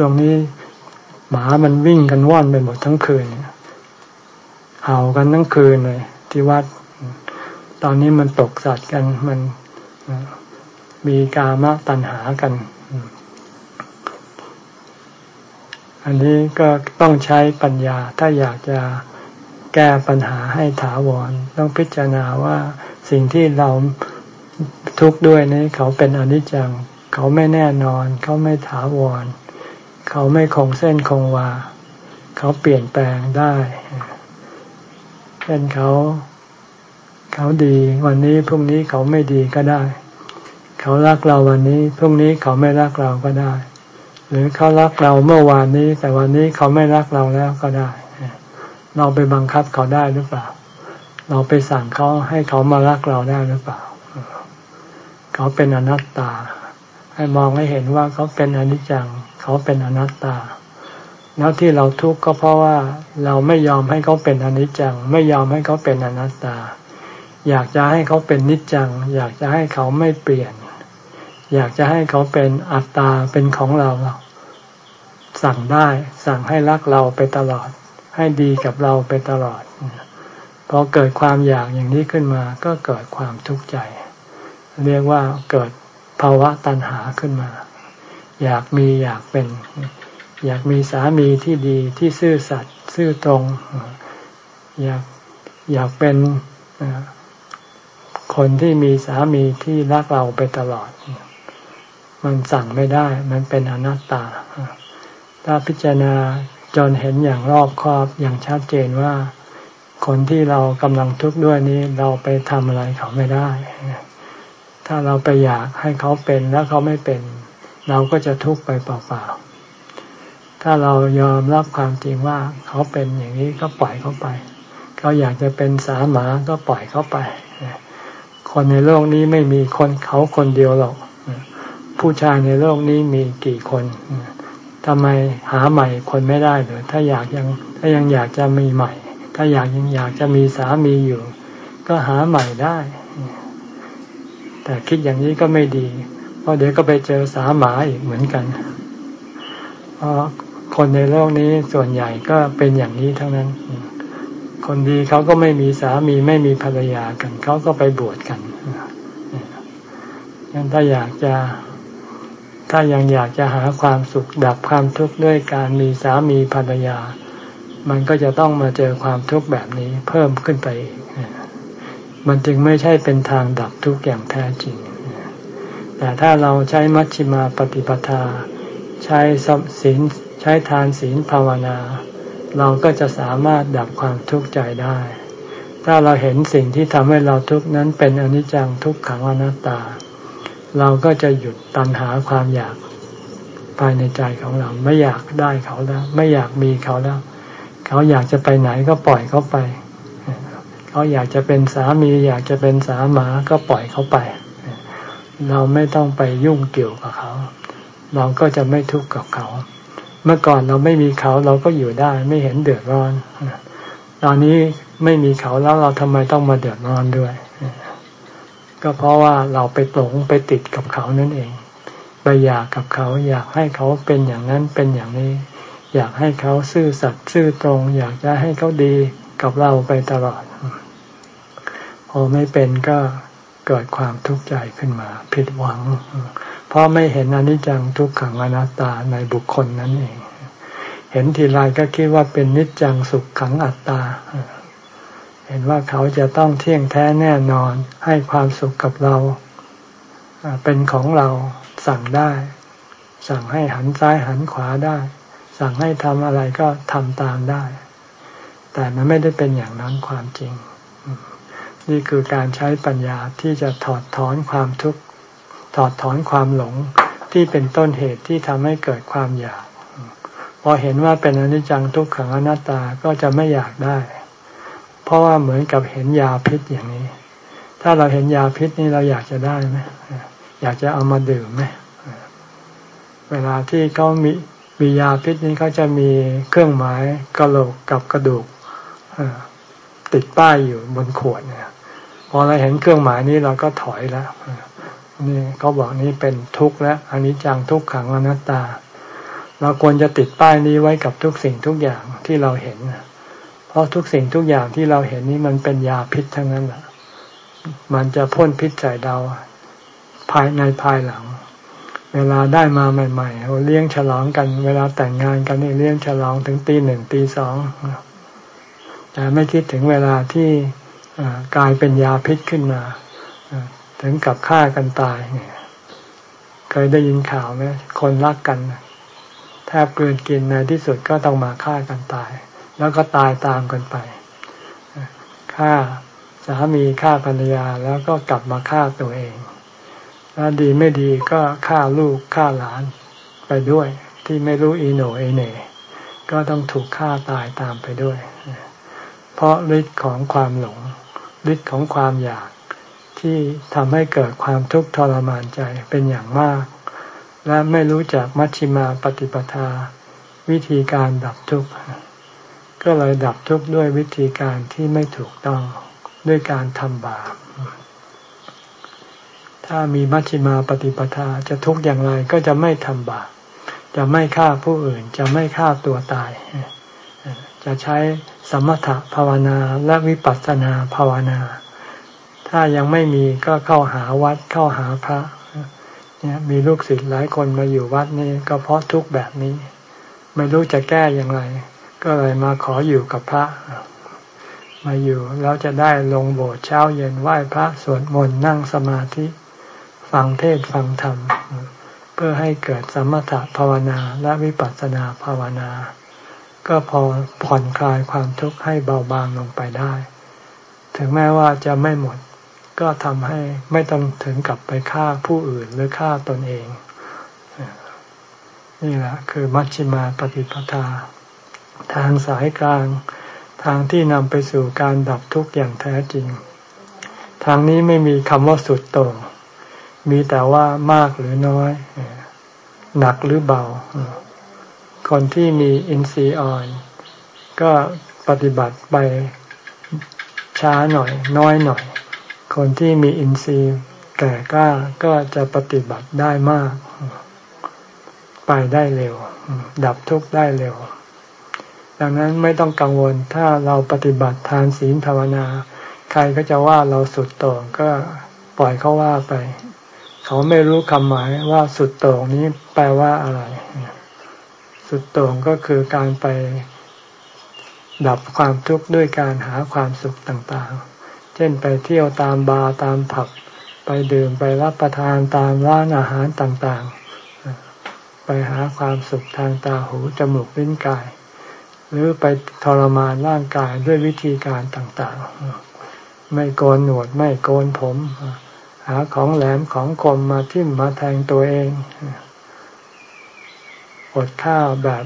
ช่วงนี้ หมามันวิ่งกันว่อนไปหมดทั้งคืนเห่ากันทั้งคืนเลย ที่วัด ตอนนี้มันตกสัตว์กันมันมีกามตัณหากัน อันนี้ก็ต้องใช้ปัญญาถ้าอยากจะแก้ปัญหาให้ถาวร ต้องพิจารณาว่าสิ่งที่เราทุกข์ด้วยนี้เขาเป็นอนิจจัง เขาไม่แน่นอน เขาไม่ถาวร เขาไม่คงเส้นคงวา เขาเปลี่ยนแปลงได้ เช่นเขา เขาดีวันนี้พรุ่งนี้เขาไม่ดีก็ได้ เขารักเราวันนี้พรุ่งนี้เขาไม่รักเราก็ได้ หรือเขารักเราเมื่อวานนี้ แต่วันนี้เขาไม่รักเราแล้วก็ได้ เราไปบังคับเขาได้หรือเปล่า เราไปสั่งเขาให้เขามารักเราได้หรือเปล่า เขาเป็นอนัตตาให้มองให้เห็นว่าเขาเป็นอนิจจัง เขาเป็นอนัตตา แล้วที่เราทุกข์ก็เพราะว่าเราไม่ยอมให้เขาเป็นอนิจจัง ไม่ยอมให้เขาเป็นอนัตตา อยากจะให้เขาเป็นนิจจัง อยากจะให้เขาไม่เปลี่ยน อยากจะให้เขาเป็นอัตตาเป็นของเราสั่งได้ สั่งให้รักเราไปตลอด ให้ดีกับเราไปตลอดพอเกิดความอยากอย่างนี้ขึ้นมาก็เกิดความทุกข์ใจ เรียกว่าเกิดภาวะตัณหาขึ้นมา อยากมีอยากเป็น อยากมีสามีที่ดีที่ซื่อสัตย์ซื่อตรง อยากอยากเป็นคนที่มีสามีที่รักเราไปตลอด มันสั่งไม่ได้ มันเป็นอนัตตา ถ้าพิจารณาจนเห็นอย่างรอบคอบอย่างชัดเจนว่า คนที่เรากำลังทุกข์ด้วยนี้เราไปทำอะไรเขาไม่ได้ ถ้าเราไปอยากให้เขาเป็นแล้วเขาไม่เป็น เราก็จะทุกข์ไปเปล่าๆ ถ้าเรายอมรับความจริงว่าเขาเป็นอย่างนี้ก็ปล่อยเขาไป เขาอยากจะเป็นสาหมาก็ปล่อยเขาไป คนในโลกนี้ไม่มีคนเขาคนเดียวหรอก ผู้ชายในโลกนี้มีกี่คนทำไมหาใหม่คนไม่ได้หรือถ้าอยากยังถ้ายังอยากจะมีใหม่ ถ้าอยากยังอยากจะมีสามีอยู่ ก็หาใหม่ได้ แต่คิดอย่างนี้ก็ไม่ดี ราะเดี๋ยวก็ไปเจอสาหมาอีกเหมือนกัน เพราะคนในโลกนี้ส่วนใหญ่ก็เป็นอย่างนี้ทั้งนั้น คนดีเขาก็ไม่มีสามีไม่มีภรรยากัน เขาก็ไปบวชกันงั้นถ้าอยากจะถ้ายังอยากจะหาความสุขดับความทุกข์ด้วยการมีสามีภรรยา มันก็จะต้องมาเจอความทุกข์แบบนี้เพิ่มขึ้นไป มันจึงไม่ใช่เป็นทางดับทุกข์อย่างแท้จริง แต่ถ้าเราใช้มัชฌิมาปฏิปทา ใช้ศีลใช้ทานศีลภาวนา เราก็จะสามารถดับความทุกข์ใจได้ ถ้าเราเห็นสิ่งที่ทำให้เราทุกข์นั้นเป็นอนิจจังทุกขังอนัตตา เราก็จะหยุดตัณหาความอยากภายในใจของเราไม่อยากได้เขาแล้ว ไม่อยากมีเขาแล้ว เขาอยากจะไปไหนก็ปล่อยเขาไป เขาอยากจะเป็นสามี อยากจะเป็นสามาก็ปล่อยเขาไป เราไม่ต้องไปยุ่งเกี่ยวกับเขา เราก็จะไม่ทุกข์กับเขา เมื่อก่อนเราไม่มีเขาเราก็อยู่ได้ไม่เห็นเดือดร้อน ตอนนี้ไม่มีเขาแล้วเราทำไมต้องมาเดือดร้อนด้วย ก็เพราะว่าเราไปหลงไปติดกับเขานั่นเองไปอยากกับเขา อยากให้เขาเป็นอย่างนั้นเป็นอย่างนี้ อยากให้เขาซื่อสัตย์ซื่อตรง อยากจะให้เขาดีกับเราไปตลอด พอไม่เป็นก็ เกิดความทุกข์ใจขึ้นมา ผิดหวัง เพราะไม่เห็นอนิจจังทุกขังอนัตตาในบุคคลนั้นเอง เห็นทีไรก็คิดว่าเป็นนิจจังสุขขังอัตตา เห็นว่าเขาจะต้องเที่ยงแท้แน่นอนให้ความสุขกับเรา เป็นของเราสั่งได้ สั่งให้หันซ้ายหันขวาได้ สั่งให้ทำอะไรก็ทำตามได้ แต่มันไม่ได้เป็นอย่างนั้นความจริง นี่คือการใช้ปัญญาที่จะถอดถอนความทุกข์ถอดถอนความหลงที่เป็นต้นเหตุที่ทำให้เกิดความอยาก พอเห็นว่าเป็นอนิจจังทุกขังอนัตตาก็จะไม่อยากได้ เพราะว่าเหมือนกับเห็นยาพิษอย่างนี้ ถ้าเราเห็นยาพิษนี่เราอยากจะได้ไหมอยากจะเอามาดื่มไหมเวลาที่เขามีมียาพิษนี้เขาจะมีเครื่องหมายกระโหลกกับกระดูกติดป้ายอยู่บนขวดเนี่ย พอเราเห็นเครื่องหมายนี้เราก็ถอยแล้วนี่เขาบอกนี่เป็นทุกข์แล้วอันนี้จังทุกขังอนัตตา เราควรจะติดป้ายนี้ไว้กับทุกสิ่งทุกอย่างที่เราเห็น เพราะทุกสิ่งทุกอย่างที่เราเห็นนี้มันเป็นยาพิษทั้งนั้นแหละมันจะพ่นพิษใส่เราภายในภายหลัง เวลาได้มาใหม่ๆเราเลี้ยงฉลองกัน เวลาแต่งงานกันนี่เลี้ยงฉลองถึงตีหนึ่งตีสองแต่ไม่คิดถึงเวลาที่ กลายเป็นยาพิษขึ้นมาถึงกับฆ่ากันตายเนี่ยเคยได้ยินข่าวไหมคนรักกันแทบเกินกินในที่สุดก็ต้องมาฆ่ากันตาย แล้วก็ตายตามกันไปฆ่าสามีฆ่าภรรยาแล้วก็กลับมาฆ่าตัวเองแล้วดีไม่ดีก็ฆ่าลูกฆ่าหลานไปด้วย ที่ไม่รู้อีโหนเอเน่ก็ต้องถูกฆ่าตายตามไปด้วย เพราะฤทธิ์ของความหลง ฤทธิ์ของความอยากที่ทำให้เกิดความทุกข์ทรมานใจเป็นอย่างมาก และไม่รู้จักมัชฌิมาปฏิปทา วิธีการดับทุกข์ก็เลยดับทุกข์ด้วยวิธีการที่ไม่ถูกต้องด้วยการทำบาป ถ้ามีมัชฌิมาปฏิปทาจะทุกข์อย่างไรก็จะไม่ทำบาป จะไม่ฆ่าผู้อื่น จะไม่ฆ่าตัวตาย จะใช้ สมถะภาวนาและวิปัสสนาภาวนา ถ้ายังไม่มีก็เข้าหาวัดเข้าหาพระเนี่ยมีลูกศิษย์หลายคนมาอยู่วัดนี้ก็เพราะทุกแบบนี้ ไม่รู้จะแก้อย่างไร ก็เลยมาขออยู่กับพระ มาอยู่แล้วจะได้ลงโบสถ์เช้าเย็นไหว้พระสวดมนต์นั่งสมาธิ ฟังเทศฟังธรรม เพื่อให้เกิดสมถะภาวนาและวิปัสสนาภาวนา ก็พอผ่อนคลายความทุกข์ให้เบาบางลงไปได้ ถึงแม้ว่าจะไม่หมด ก็ทำให้ไม่ต้องถึงกับไปฆ่าผู้อื่นหรือฆ่าตนเอง นี่แหละคือมัชฌิมาปฏิปทา ทางสายกลาง ทางที่นำไปสู่การดับทุกข์อย่างแท้จริง ทางนี้ไม่มีคำว่าสุดโต่งมีแต่ว่ามากหรือน้อย หนักหรือเบา คนที่มีอินทรีย์อ่อน ก็ปฏิบัติไปช้าหน่อย น้อยหน่อย คนที่มีอินทรีย์แก่กล้าก็จะปฏิบัติได้มาก ไปได้เร็ว ดับทุกข์ได้เร็ว ดังนั้นไม่ต้องกังวลถ้าเราปฏิบัติทานศีลภาวนา ใครก็จะว่าเราสุดโต่งก็ปล่อยเขาว่าไป เขาไม่รู้คำหมายว่าสุดโต่งนี้แปลว่าอะไร สุดโต่งก็คือการไปดับความทุกข์ด้วยการหาความสุขต่างๆ เช่นไปเที่ยวตามบาร์ตามผับ ไปดื่มไปรับประทานตามร้านอาหารต่างๆ ไปหาความสุขทางตาหูจมูกลิ้นกาย หรือไปทรมานร่างกายด้วยวิธีการต่างๆ ไม่โกนหนวดไม่โกนผม หาของแหลมของคมมาทิ่มมาแทงตัวเอง อดข้าวแบบ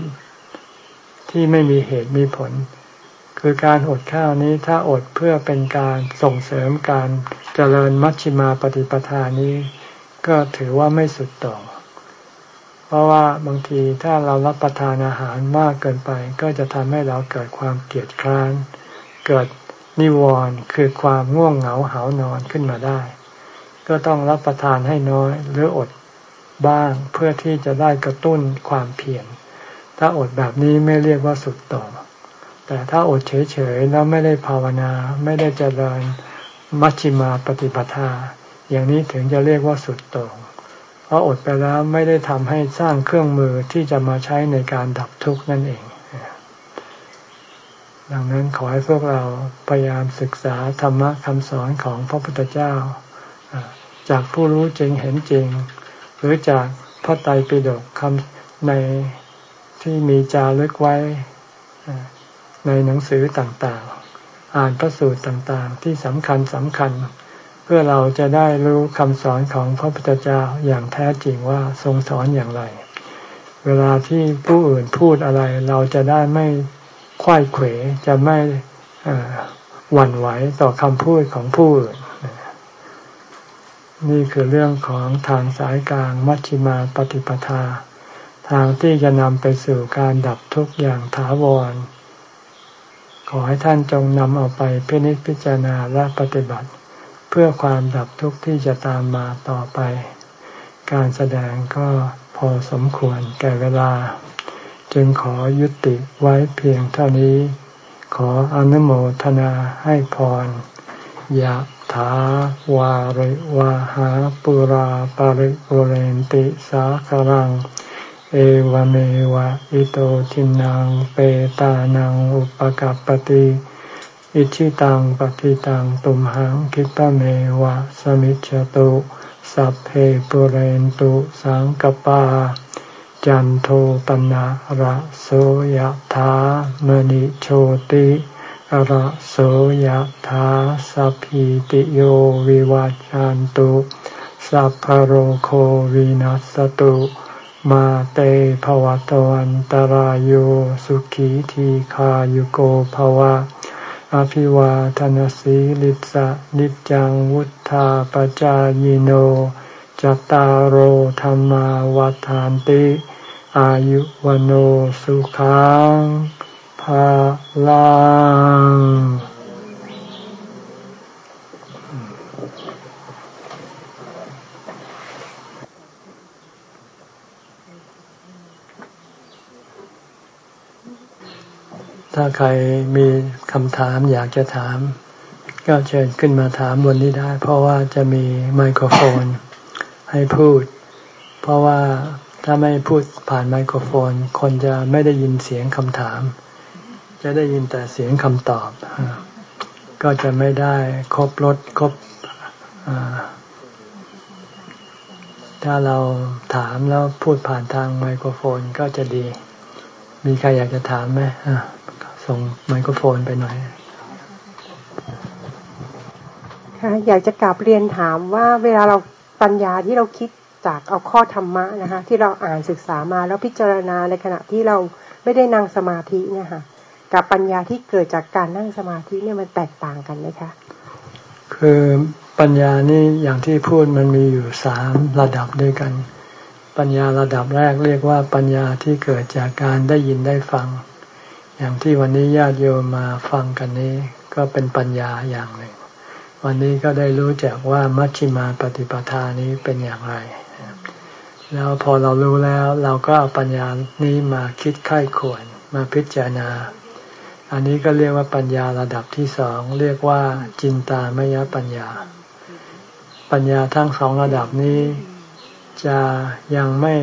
ที่ไม่มีเหตุมีผล คือการอดข้าวนี้ถ้าอดเพื่อเป็นการส่งเสริมการเจริญมัชฌิมาปฏิปทานี้ ก็ถือว่าไม่สุดต่อ เพราะว่าบางทีถ้าเรารับประทานอาหารมากเกินไป ก็จะทำให้เราเกิดความเกลียดคร้าน เกิดนิวรณ์คือความง่วงเหงาหานอนขึ้นมาได้ ก็ต้องรับประทานให้น้อยหรืออด บ้าง เพื่อที่จะได้กระตุ้นความเพียรถ้าอดแบบนี้ไม่เรียกว่าสุดต่อแต่ถ้าอดเฉยๆแล้วไม่ได้ภาวนาไม่ได้เจริญมัชฌิมาปฏิปทา อย่างนี้ถึงจะเรียกว่าสุดโต่งเพราะอดไปแล้วไม่ได้ทำให้สร้างเครื่องมือที่จะมาใช้ในการดับทุกข์นั่นเองดังนั้นขอให้พวกเราพยายามศึกษาธรรมะคำสอนของพระพุทธเจ้า จากผู้รู้จริงเห็นจริง หรือจากพระไตรปิฎกคำในที่มีจารึกไว้ในหนังสือต่างๆ อ่านพระสูตรต่างๆ ที่สำคัญสำคัญ เพื่อเราจะได้รู้คำสอนของพระพุทธเจ้าอย่างแท้จริงว่าทรงสอนอย่างไร เวลาที่ผู้อื่นพูดอะไร เราจะได้ไม่ควายเขวจะไม่หวั่นไหวต่อคำพูดของผู้อื่น นี่คือเรื่องของทางสายกลางมัชฌิมาปฏิปทา ทางที่จะนำไปสู่การดับทุกข์อย่างถาวร ขอให้ท่านจงนำเอาไปพินิจพิจารณาและปฏิบัติ เพื่อความดับทุกข์ที่จะตามมาต่อไป การแสดงก็พอสมควรแก่เวลา จึงขอยุติไว้เพียงเท่านี้ ขออนุโมทนาให้พร ยะถาวาริวาหาปุราปาริปุเรนติสาครัง เอวเมวะอิโตทินังเปตานังอุปกัรปติอิชิตังปฏิตังตุมหังคิปะเมวะสมิจจตุสัพเพปุเรนตุสังกปา จันโทปนะระโสยถามณิโชติ ระโสยถาสัพพิติโยวิวัจจันตุ สัพพโรโควินัสตุ มาเตภวตวันตารโยสุขีทีขายุโกภวะ อภิวาทนสีลิสะนิจังวุธาปจายโน จตารโหธรรมาวาทานติ อายุวโนสุขัง ภาลังถ้าใครมีคำถามอยากจะถาม ก็เชิญขึ้นมาถามบนนี้ได้ เพราะว่าจะมีไมโครโฟนให้พูด เพราะว่าถ้าไม่พูดผ่านไมโครโฟน คนจะไม่ได้ยินเสียงคำถาม จะได้ยินแต่เสียงคำตอบ ก็จะไม่ได้ครบรถครบถ้าเราถามแล้วพูดผ่านทางไมโครโฟนก็จะดี มีใครอยากจะถามไหมส่งไมโครโฟนไปหน่อยค่ะอยากจะกลับเรียนถามว่าเวลาเราปัญญาที่เราคิดจากเอาข้อธรรมะนะคะที่เราอ่านศึกษามาแล้วพิจารณาในขณะที่เราไม่ได้นั่งสมาธิเนี่ยค่ะ กับปัญญาที่เกิดจากการนั่งสมาธิเนี่ยมันแตกต่างกันไหมคะ คือปัญญานี่อย่างที่พูดมันมีอยู่สามระดับด้วยกัน ปัญญาระดับแรกเรียกว่าปัญญาที่เกิดจากการได้ยินได้ฟัง อย่างที่วันนี้ญาติโยมมาฟังกันนี้ ก็เป็นปัญญาอย่างหนึ่ง วันนี้ก็ได้รู้จักว่ามัชฌิมาปฏิปทานี้เป็นอย่างไร แล้วพอเรารู้แล้วเราก็เอาปัญญานี้มาคิดค่ายขวนมาพิจารณา อันนี้ก็เรียกว่าปัญญาระดับที่สองเรียกว่าจินตามยปัญญา ปัญญาทั้งสองระดับนี้จะยังไม่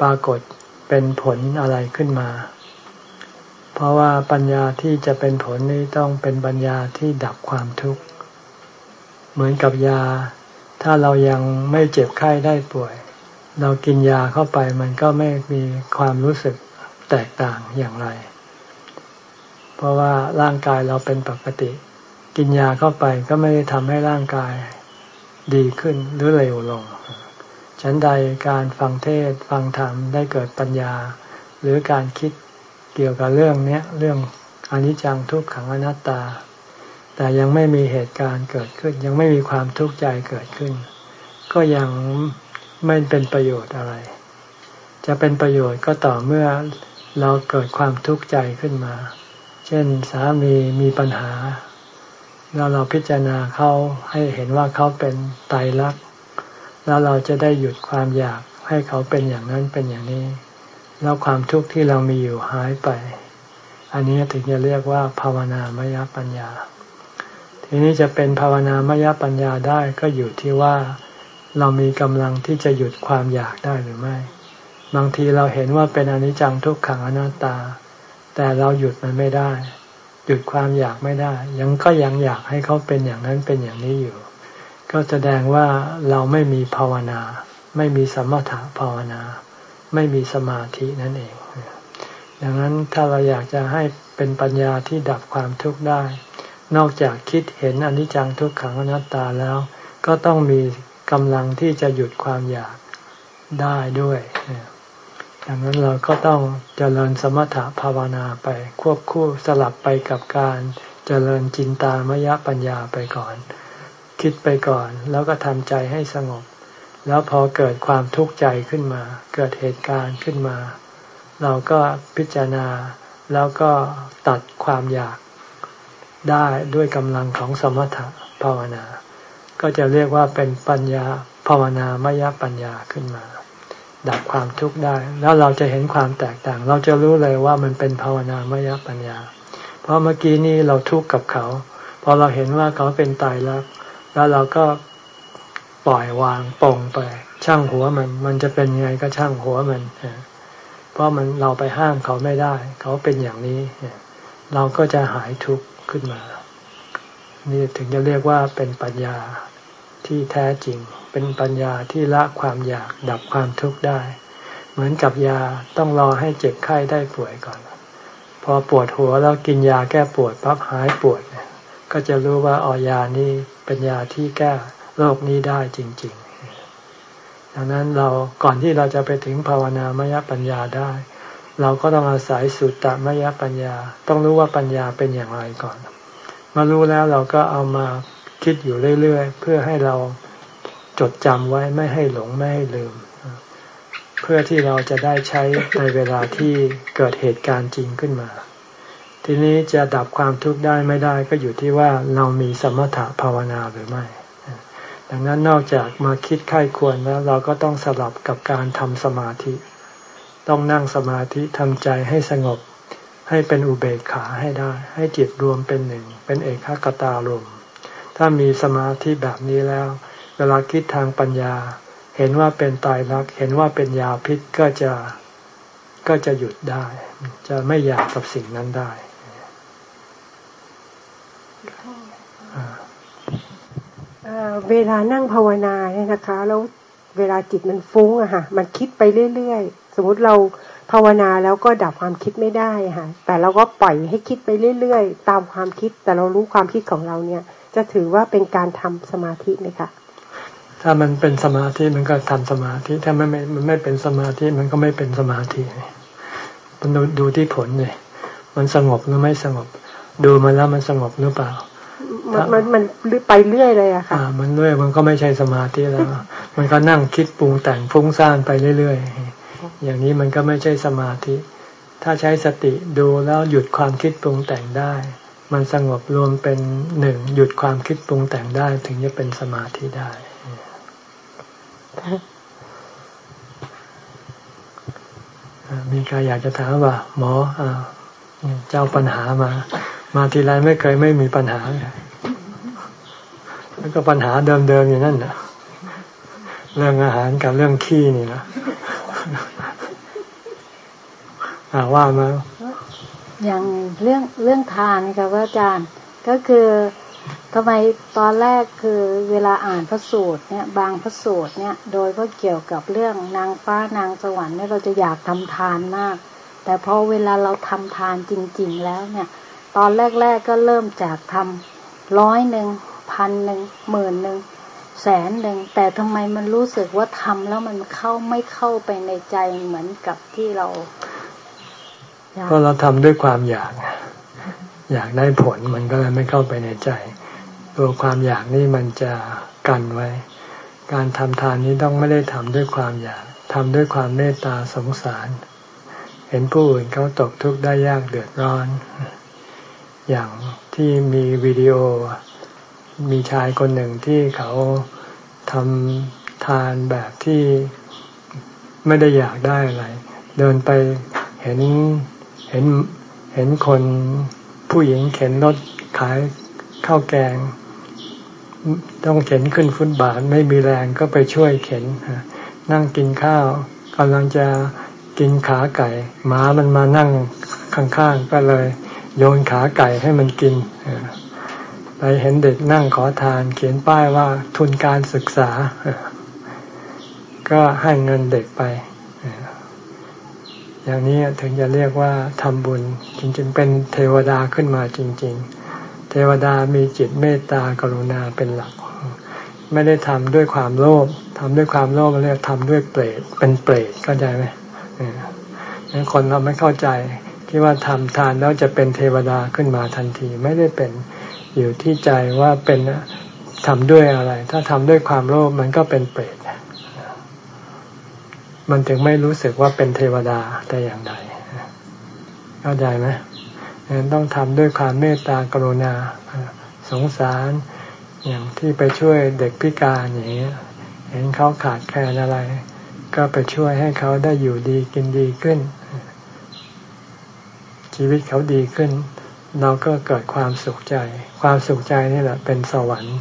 ปรากฏเป็นผลอะไรขึ้นมา เพราะว่าปัญญาที่จะเป็นผลนี้ต้องเป็นปัญญาที่ดับความทุกข์ เหมือนกับยา ถ้าเรายังไม่เจ็บไข้ได้ป่วย เรากินยาเข้าไปมันก็ไม่มีความรู้สึกแตกต่างอย่างไร เพราะว่าร่างกายเราเป็นปกติ กินยาเข้าไปก็ไม่ได้ทำให้ร่างกายดีขึ้นหรือเร็วลง ฉันใดการฟังเทศฟังธรรมได้เกิดปัญญา หรือการคิดเกี่ยวกับเรื่องนี้เรื่องอนิจจังทุกขังอนัตตา แต่ยังไม่มีเหตุการณ์เกิดขึ้น ยังไม่มีความทุกข์ใจเกิดขึ้น ก็ยังไม่เป็นประโยชน์อะไร จะเป็นประโยชน์ก็ต่อเมื่อเราเกิดความทุกข์ใจขึ้นมา เช่นสามีมีปัญหา แล้วเราพิจารณาเขาให้เห็นว่าเขาเป็นไตรลักษณ์แล้วเราจะได้หยุดความอยากให้เขาเป็นอย่างนั้นเป็นอย่างนี้ แล้วความทุกข์ที่เรามีอยู่หายไป อันนี้ถึงจะเรียกว่าภาวนามยปัญญา ทีนี้จะเป็นภาวนามยปัญญาได้ก็อยู่ที่ว่าเรามีกำลังที่จะหยุดความอยากได้หรือไม่ บางทีเราเห็นว่าเป็นอนิจจังทุกขังอนัตตา แต่เราหยุดมันไม่ได้ หยุดความอยากไม่ได้ ยังก็ยังอยากให้เขาเป็นอย่างนั้นเป็นอย่างนี้อยู่ ก็แสดงว่าเราไม่มีภาวนา ไม่มีสมถะภาวนา ไม่มีสมาธินั่นเอง ดังนั้นถ้าเราอยากจะให้เป็นปัญญาที่ดับความทุกข์ได้ นอกจากคิดเห็นอนิจจังทุกขังอนัตตาแล้ว ก็ต้องมีกำลังที่จะหยุดความอยากได้ด้วย ดังนั้นเราก็ต้องเจริญสมถะภาวนาไปควบคู่สลับไปกับการเจริญจินตามยปัญญาไปก่อน คิดไปก่อน แล้วก็ทำใจให้สงบ แล้วพอเกิดความทุกข์ใจขึ้นมา เกิดเหตุการณ์ขึ้นมา เราก็พิจารณาแล้วก็ตัดความอยากได้ด้วยกำลังของสมถะภาวนา ก็จะเรียกว่าเป็นปัญญาภาวนามยปัญญาขึ้นมา ดับความทุกข์ได้ แล้วเราจะเห็นความแตกต่าง เราจะรู้เลยว่ามันเป็นภาวนามยปัญญา เพราะเมื่อกี้นี้เราทุกข์กับเขา พอเราเห็นว่าเขาเป็นตายแล้ว แล้วเราก็ปล่อยวางปลงไป ช่างหัวมัน มันจะเป็นยังไงก็ช่างหัวมัน เพราะมันเราไปห้ามเขาไม่ได้ เขาเป็นอย่างนี้ เราก็จะหายทุกข์ขึ้นมา นี่ถึงจะเรียกว่าเป็นปัญญา ที่แท้จริง เป็นปัญญาที่ละความอยากดับความทุกข์ได้ เหมือนกับยาต้องรอให้เจ็บไข้ได้ป่วยก่อน พอปวดหัวแล้วกินยาแก้ปวดปั๊บหายปวดก็จะรู้ว่าออยานี้เป็นยาที่แก้โรคนี้ได้จริง ๆ ดังนั้นเราก่อนที่เราจะไปถึงภาวนามยปัญญาได้ เราก็ต้องอาศัยสุตตมยปัญญา ต้องรู้ว่าปัญญาเป็นอย่างไรก่อน มารู้แล้วเราก็เอามา คิดอยู่เรื่อยๆ เพื่อให้เราจดจำไว้ไม่ให้หลงไม่ให้ลืม เพื่อที่เราจะได้ใช้ในเวลาที่เกิดเหตุการณ์จริงขึ้นมา ทีนี้จะดับความทุกข์ได้ไม่ได้ก็อยู่ที่ว่าเรามีสมถะภาวนาหรือไม่ ดังนั้นนอกจากมาคิดไข้ควรแล้วเราก็ต้องสลับกับการทำสมาธิ ต้องนั่งสมาธิทำใจให้สงบให้เป็นอุเบกขาให้ได้ ให้จิตรวมเป็นหนึ่ง เป็นเอกขตารม ถ้ามีสมาธิแบบนี้แล้ว เวลาคิดทางปัญญา เห็นว่าเป็นตายรัก เห็นว่าเป็นยาพิษก็จะก็จะหยุดได้ จะไม่อยากกับสิ่งนั้นได้เวลานั่งภาวนาเนี่ยนะคะ แล้วเวลาจิตมันฟุ้งอะค่ะ มันคิดไปเรื่อยๆ สมมติเราภาวนาแล้วก็ดับความคิดไม่ได้ค่ะ แต่เราก็ปล่อยให้คิดไปเรื่อยๆ ตามความคิด แต่เรารู้ความคิดของเราเนี่ย จะถือว่าเป็นการทำสมาธิไหมคะถ้ามันเป็นสมาธิมันก็ทำสมาธิ ถ้ามันไม่มันไม่เป็นสมาธิมันก็ไม่เป็นสมาธิมันดูที่ผลเลยมันสงบหรือไม่สงบ ดูมาแล้วมันสงบหรือเปล่า มันมันมันไปเรื่อยเลยอะค่ะอ่ามันเรื่อยมันก็ไม่ใช่สมาธิแล้ว มันก็นั่งคิดปรุงแต่งฟุ้งซ่านไปเรื่อยๆอย่างนี้มันก็ไม่ใช่สมาธิ ถ้าใช้สติดูแล้วหยุดความคิดปรุงแต่งได้ มันสงบรวมเป็นหนึ่งหยุดความคิดปรุงแต่งได้ถึงจะเป็นสมาธิได้ มีใครอยากจะถามว่า หมออเจ้าปัญหามา มาทีไรไม่เคยไม่มีปัญหาแล้วก็ปัญหาเดิมๆอย่างนั้นนะเรื่องอาหารกับเรื่องขี้นี่นะาว่ามา อย่างเรื่องเรื่องทานค่ะพระอาจารย์ก็คือทำไมตอนแรกคือเวลาอ่านพระสูตรเนี่ย บางพระสูตรเนี่ย โดยก็เกี่ยวกับเรื่องนางฟ้านางสวรรค์เนี่ยเราจะอยากทำทานมาก แต่พอเวลาเราทำทานจริง ๆ แล้วเนี่ย ตอนแรก ๆก็เริ่มจากทำร้อยหนึ่งพันหนึ่งหมื่นหนึ่งแสนหนึ่งแต่ทำไมมันรู้สึกว่าทำแล้วมันเข้าไม่เข้าไปในใจเหมือนกับที่เรา เพราะเราทำด้วยความอยาก อยากได้ผลมันก็เลยไม่เข้าไปในใจ ตัวความอยากนี่มันจะกันไว้ การทำทานนี้ต้องไม่ได้ทำด้วยความอยากทำด้วยความเมตตาสงสาร เห็นผู้อื่นเขาตกทุกข์ได้ยากเดือดร้อน อย่างที่มีวิดีโอมีชายคนหนึ่งที่เขาทำทานแบบที่ไม่ได้อยากได้อะไร เดินไปเห็น เห็นเห็นคนผู้หญิงเข็นรถขายข้าวแกง ต้องเข็นขึ้นฟุตบาทไม่มีแรงก็ไปช่วยเข็นนั่งกินข้าวกำลังจะกินขาไก่หมามันมานั่งข้างๆก็เลย โยนขาไก่ให้มันกินไปเห็นเด็กนั่งขอทาน เขียนป้ายว่าทุนการศึกษา ก็ให้เงินเด็กไป อย่างนี้ถึงจะเรียกว่าทำบุญจริงๆ เป็นเทวดาขึ้นมาจริง ๆ เทวดามีจิตเมตตากรุณาเป็นหลัก ไม่ได้ทำด้วยความโลภทำด้วยความโลภเรียกทำด้วยเปรตเป็นเปรตเข้าใจไหมคนเราไม่เข้าใจคิดว่าทำทานแล้วจะเป็นเทวดาขึ้นมาทันที ไม่ได้เป็นอยู่ที่ใจว่าเป็นทำด้วยอะไร ถ้าทำด้วยความโลภมันก็เป็นเปรต มันถึงไม่รู้สึกว่าเป็นเทวดาแต่อย่างใดเข้าใจไหมต้องทำด้วยความเมตตากรุณา สงสารอย่างที่ไปช่วยเด็กพิการอย่างนี้เห็นเขาขาดแคลนอะไร ก็ไปช่วยให้เขาได้อยู่ดีกินดีขึ้น ชีวิตเขาดีขึ้น เราก็เกิดความสุขใจ ความสุขใจนี่แหละ เป็นสวรรค์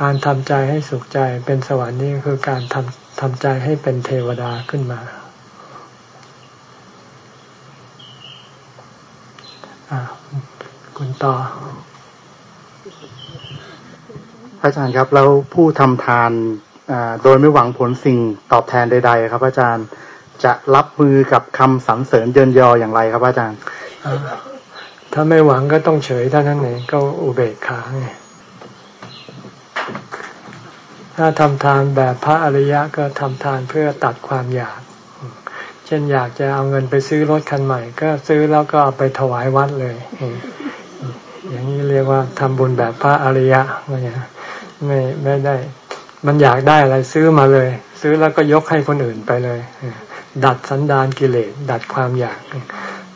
การทำใจให้สุขใจเป็นสวรรค์นี่คือการทำ ทำใจให้เป็นเทวดาขึ้นมาคุณต่อพระอาจารย์ครับ แล้วผู้ทำทานโดยไม่หวังผลสิ่งตอบแทนใด ๆ ครับ อาจารย์จะรับมือกับคำสรรเสริญเยินยออย่างไรครับอาจารย์ถ้าไม่หวังก็ต้องเฉยเท่านั้นเองก็อุเบกขาไง ถ้าทำทานแบบพระอริยะก็ทำทานเพื่อตัดความอยาก เช่นอยากจะเอาเงินไปซื้อรถคันใหม่ ก็ซื้อแล้วก็เอาไปถวายวัดเลย อย่างนี้เรียกว่าทำบุญแบบพระอริยะไม่ไม่ได้ มันอยากได้อะไรซื้อมาเลย ซื้อแล้วก็ยกให้คนอื่นไปเลย ดัดสันดานกิเลสดัดความอยาก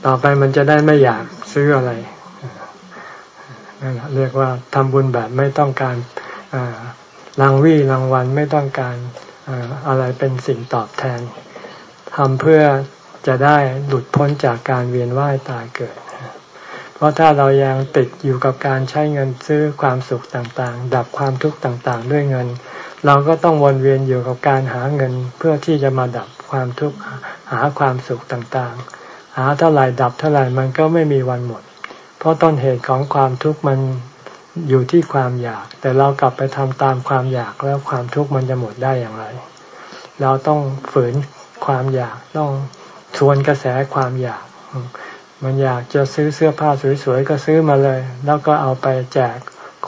ต่อไปมันจะได้ไม่อยากซื้ออะไรนั่นเรียกว่าทำบุญแบบไม่ต้องการ รางวี่รางวัลไม่ต้องการอะไรเป็นสิ่งตอบแทนทำเพื่อจะได้หลุดพ้นจากการเวียนว่ายตายเกิด เพราะถ้าเรายังติดอยู่กับการใช้เงินซื้อความสุขต่างๆ ดับความทุกข์ต่างๆ ด้วยเงิน เราก็ต้องวนเวียนอยู่กับการหาเงินเพื่อที่จะมาดับความทุกข์หาความสุขต่างๆ หาเท่าไหร่ดับเท่าไหร่มันก็ไม่มีวันหมด เพราะต้นเหตุของความทุกข์มัน อยู่ที่ความอยาก แต่เรากลับไปทำตามความอยากแล้วความทุกข์มันจะหมดได้อย่างไร เราต้องฝืนความอยากต้องชวนกระแสความอยาก มันอยากจะซื้อเสื้อผ้าสวยๆก็ซื้อมาเลย แล้วก็เอาไปแจก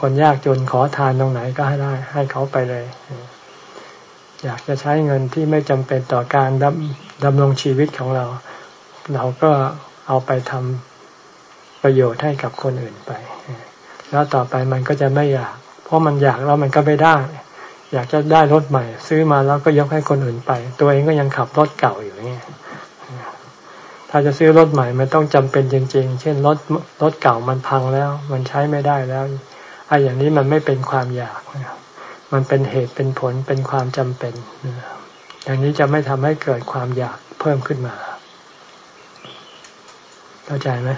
คนยากจนขอทานตรงไหนก็ให้ได้ ให้เขาไปเลย อยากจะใช้เงินที่ไม่จำเป็นต่อการดำดำรงชีวิตของเรา เราก็เอาไปทำประโยชน์ให้กับคนอื่นไป แล้วต่อไปมันก็จะไม่อยาก เพราะมันอยากแล้วมันก็ไม่ได้ อยากจะได้รถใหม่ ซื้อมาแล้วก็ยกให้คนอื่นไป ตัวเองก็ยังขับรถเก่าอยู่เนี่ยถ้าจะซื้อรถใหม่มันต้องจำเป็นจริง ๆ เช่นรถรถเก่ามันพังแล้ว มันใช้ไม่ได้แล้วไอ้อย่างนี้มันไม่เป็นความอยากมันเป็นเหตุเป็นผลเป็นความจำเป็นอย่างนี้จะไม่ทำให้เกิดความอยากเพิ่มขึ้นมา เข้าใจไหม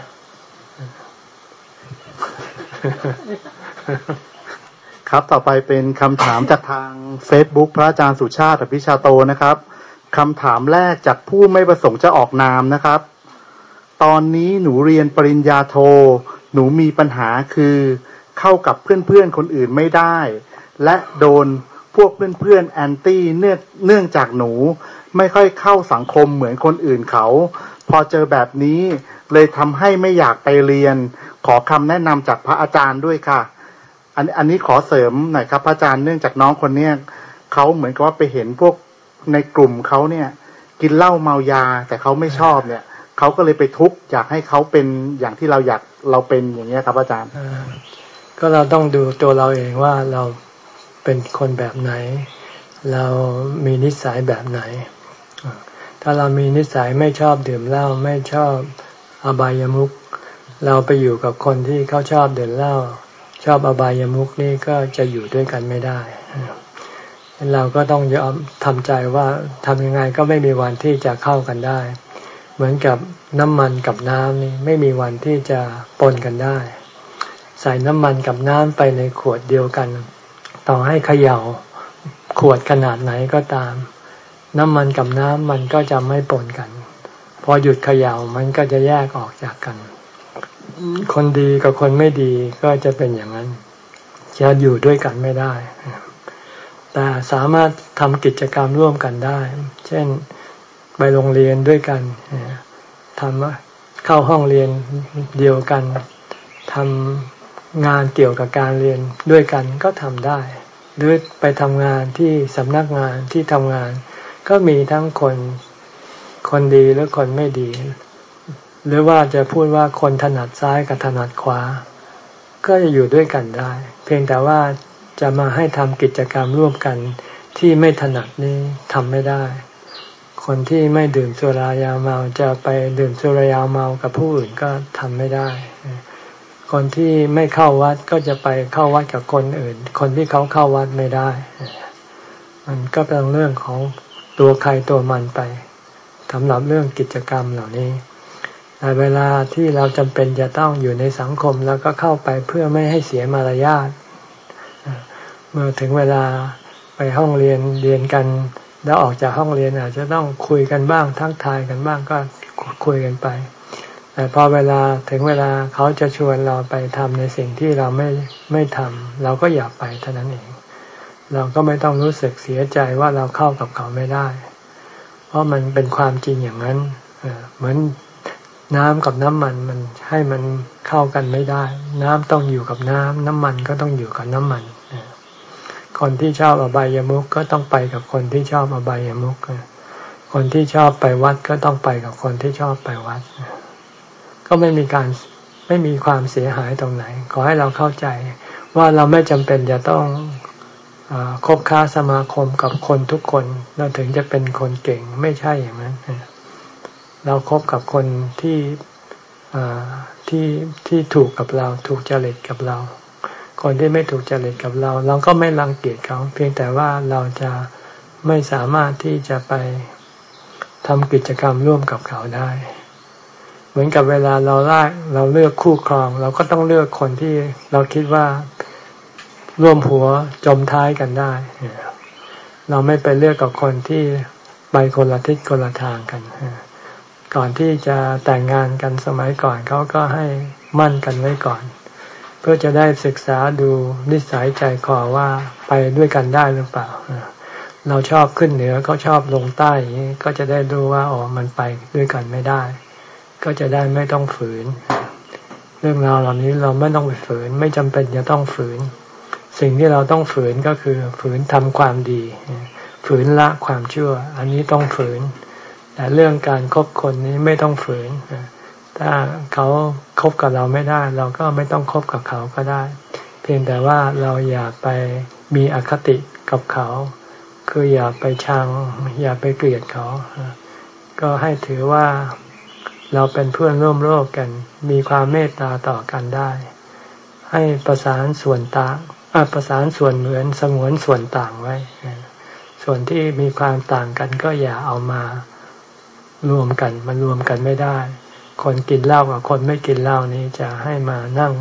ครับต่อไปเป็นคำถามจากทาง Facebook พระอาจารย์สุชาติพิชาโตนะครับคำถามแรกจากผู้ไม่ประสงค์จะออกนามนะครับ ตอนนี้หนูเรียนปริญญาโท หนูมีปัญหาคือ เข้ากับเพื่อนๆคนอื่นไม่ได้ และโดนพวกเพื่อนๆแอนตี้เนื่องเนื่องจากหนูไม่ค่อยเข้าสังคมเหมือนคนอื่นเขา พอเจอแบบนี้เลยทำให้ไม่อยากไปเรียน ขอคำแนะนำจากพระอาจารย์ด้วยค่ะ อันอันนี้ขอเสริมหน่อยครับ พระอาจารย์เนื่องจากน้องคนเนี้ยเขาเหมือนกับว่าไปเห็นพวกในกลุ่มเขาเนี่ย กินเหล้าเมายาแต่เขาไม่ชอบเนี่ยเขาก็เลยไปทุกข์อยากให้เขาเป็นอย่างที่เราอยากเราเป็นอย่างเงี้ยครับ อาจารย์ก็เราต้องดูตัวเราเองว่าเราเป็นคนแบบไหน เรามีนิสัยแบบไหน ถ้าเรามีนิสัยไม่ชอบดื่มเหล้าไม่ชอบอบายามุข เราไปอยู่กับคนที่เขาชอบเดินเหล้าชอบอบายามุขนี่ก็จะอยู่ด้วยกันไม่ได้เราก็ต้องยอมทำใจว่าทำยังไงก็ไม่มีวันที่จะเข้ากันได้ เหมือนกับน้ำมันกับน้ำนี่ไม่มีวันที่จะปนกันได้ ใส่น้ำมันกับน้ำไปในขวดเดียวกัน ต่อให้เขย่าขวดขนาดไหนก็ตาม น้ำมันกับน้ำมันก็จะไม่ปนกัน พอหยุดเขย่ามันก็จะแยกออกจากกัน คนดีกับคนไม่ดีก็จะเป็นอย่างนั้น จะอยู่ด้วยกันไม่ได้ แต่สามารถทำกิจกรรมร่วมกันได้ เช่นไปโรงเรียนด้วยกันทำเข้าห้องเรียนเดียวกันทำงานเกี่ยวกับการเรียนด้วยกันก็ทำได้ หรือไปทำงานที่สำนักงานที่ทำงาน ก็มีทั้งคนคนดีหรือคนไม่ดี หรือว่าจะพูดว่าคนถนัดซ้ายกับถนัดขวา ก็จะอยู่ด้วยกันได้ เพียงแต่ว่าจะมาให้ทำกิจกรรมร่วมกันที่ไม่ถนัดนี้ทำไม่ได้ คนที่ไม่ดื่มสุรายาเมาจะไปดื่มสุรายาเมากับผู้อื่นก็ทำไม่ได้ คนที่ไม่เข้าวัดก็จะไปเข้าวัดกับคนอื่น คนที่เขาเข้าวัดไม่ได้ มันก็เป็นเรื่องของตัวใครตัวมันไปสำหรับเรื่องกิจกรรมเหล่านี้ แต่เวลาที่เราจำเป็นจะต้องอยู่ในสังคมแล้วก็เข้าไปเพื่อไม่ให้เสียมารยาทเมื่อถึงเวลาไปห้องเรียนเรียนกัน แล้วออกจากห้องเรียนอาจจะต้องคุยกันบ้างทักทายกันบ้างก็คุยกันไป แต่พอเวลาถึงเวลาเขาจะชวนเราไปทำในสิ่งที่เราไม่ไม่ทำเราก็อยากไปเท่านั้นเอง เราก็ไม่ต้องรู้สึกเสียใจว่าเราเข้ากับเขาไม่ได้ เพราะมันเป็นความจริงอย่างนั้นเหมือน น้ำกับน้ำมันมันให้มันเข้ากันไม่ได้ น้ำต้องอยู่กับน้ำน้ำมันก็ต้องอยู่กับน้ำมันคนที่ชอบอบายามุกก็ต้องไปกับคนที่ชอบอบายามุกคนที่ชอบไปวัดก็ต้องไปกับคนที่ชอบไปวัด ก็ไม่มีการไม่มีความเสียหายตรงไหน ขอให้เราเข้าใจว่าเราไม่จำเป็นจะต้องอคบค้าสมาคมกับคนทุกคน เราถึงจะเป็นคนเก่งไม่ใช่อย่างนั้น เราครบกับคนที่ที่ที่ถูกกับเราถูกจริตกับเรา คนที่ไม่ถูกจริตกับเรา เราก็ไม่รังเกียจเขาเพียงแต่ว่าเราจะไม่สามารถที่จะไปทำกิจกรรมร่วมกับเขาได้ เหมือนกับเวลาเราไล่เราเลือกคู่ครอง เราก็ต้องเลือกคนที่เราคิดว่าร่วมหัวจมท้ายกันได้ เราไม่ไปเลือกกับคนที่ไปคนละทิศคนละทางกัน ก่อนที่จะแต่งงานกันสมัยก่อนเขาก็ให้มั่นกันไว้ก่อน เพื่อจะได้ศึกษาดูนิสัยใจคอว่าไปด้วยกันได้หรือเปล่า เราชอบขึ้นเหนือเขาชอบลงใต้ก็จะได้ดูว่าอ๋อมันไปด้วยกันไม่ได้ ก็จะได้ไม่ต้องฝืน เรื่องราวเหล่านี้เราไม่ต้องไปฝืน ไม่จำเป็นจะต้องฝืน สิ่งที่เราต้องฝืนก็คือฝืนทำความดี ฝืนละความชั่ว อันนี้ต้องฝืน แต่เรื่องการครบคนนี้ไม่ต้องฝืนถ้าเขาคบกับเราไม่ได้ เราก็ไม่ต้องคบกับเขาก็ได้ เพียงแต่ว่าเราอย่าไปมีอคติกับเขา คืออย่าไปชัง อย่าไปเกลียดเขา ก็ให้ถือว่าเราเป็นเพื่อนร่วมโลกกัน มีความเมตตาต่อกันได้ ให้ประสานส่วนต่างประสานส่วนเหมือนสงวนส่วนต่างไว้ ส่วนที่มีความต่างกันก็อย่าเอามา รวมกัน มันรวมกันไม่ได้ คนกินเหล้ากับคนไม่กินเหล้านี้จะให้มานั่ง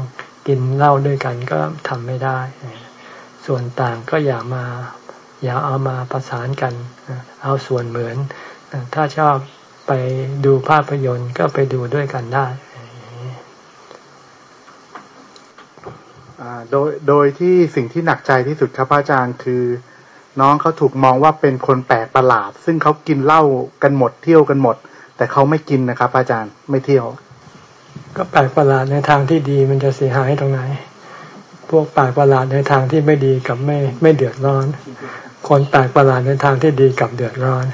กินเหล้าด้วยกันก็ทำไม่ได้ ส่วนต่างก็อย่ามา อย่าเอามาประสานกัน เอาส่วนเหมือน ถ้าชอบไปดูภาพยนตร์ก็ไปดูด้วยกันได้โดยโดยที่สิ่งที่หนักใจที่สุดครับอาจารย์คือ น้องเขาถูกมองว่าเป็นคนแปลกประหลาด ซึ่งเขากินเหล้ากันหมดเที่ยวกันหมด แต่เขาไม่กินนะครับ อาจารย์ไม่เที่ยว ก็แปลกประหลาดในทางที่ดีมันจะเสียหายตรงไหน พวกแปลกประหลาดในทางที่ไม่ดีกับไม่ไม่เดือดร้อน คนแปลกประหลาดในทางที่ดีกับเดือดร้อน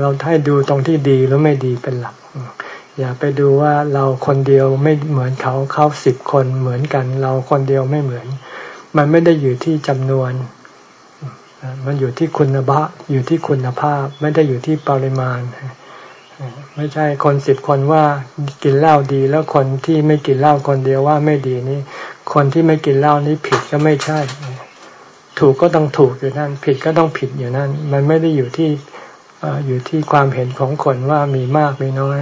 เราให้ดูตรงที่ดีแล้วไม่ดีเป็นหลักอย่าไปดูว่าเราคนเดียวไม่เหมือนเขาเขาสิบคนเหมือนกัน เราคนเดียวไม่เหมือน มันไม่ได้อยู่ที่จำนวน มันอยู่ที่คุณภาพอยู่ที่คุณภาพ ไม่ได้อยู่ที่ปริมาณ ไม่ใช่คนสิบคนว่ากินเหล้าดี แล้วคนที่ไม่กินเหล้าคนเดียวว่าไม่ดีนี่ คนที่ไม่กินเหล้านี่ผิดก็ไม่ใช่ ถูกก็ต้องถูกอยู่นั่น ผิดก็ต้องผิดอยู่นั่น มันไม่ได้อยู่ที่อยู่ที่ความเห็นของคนว่ามีมากมีน้อย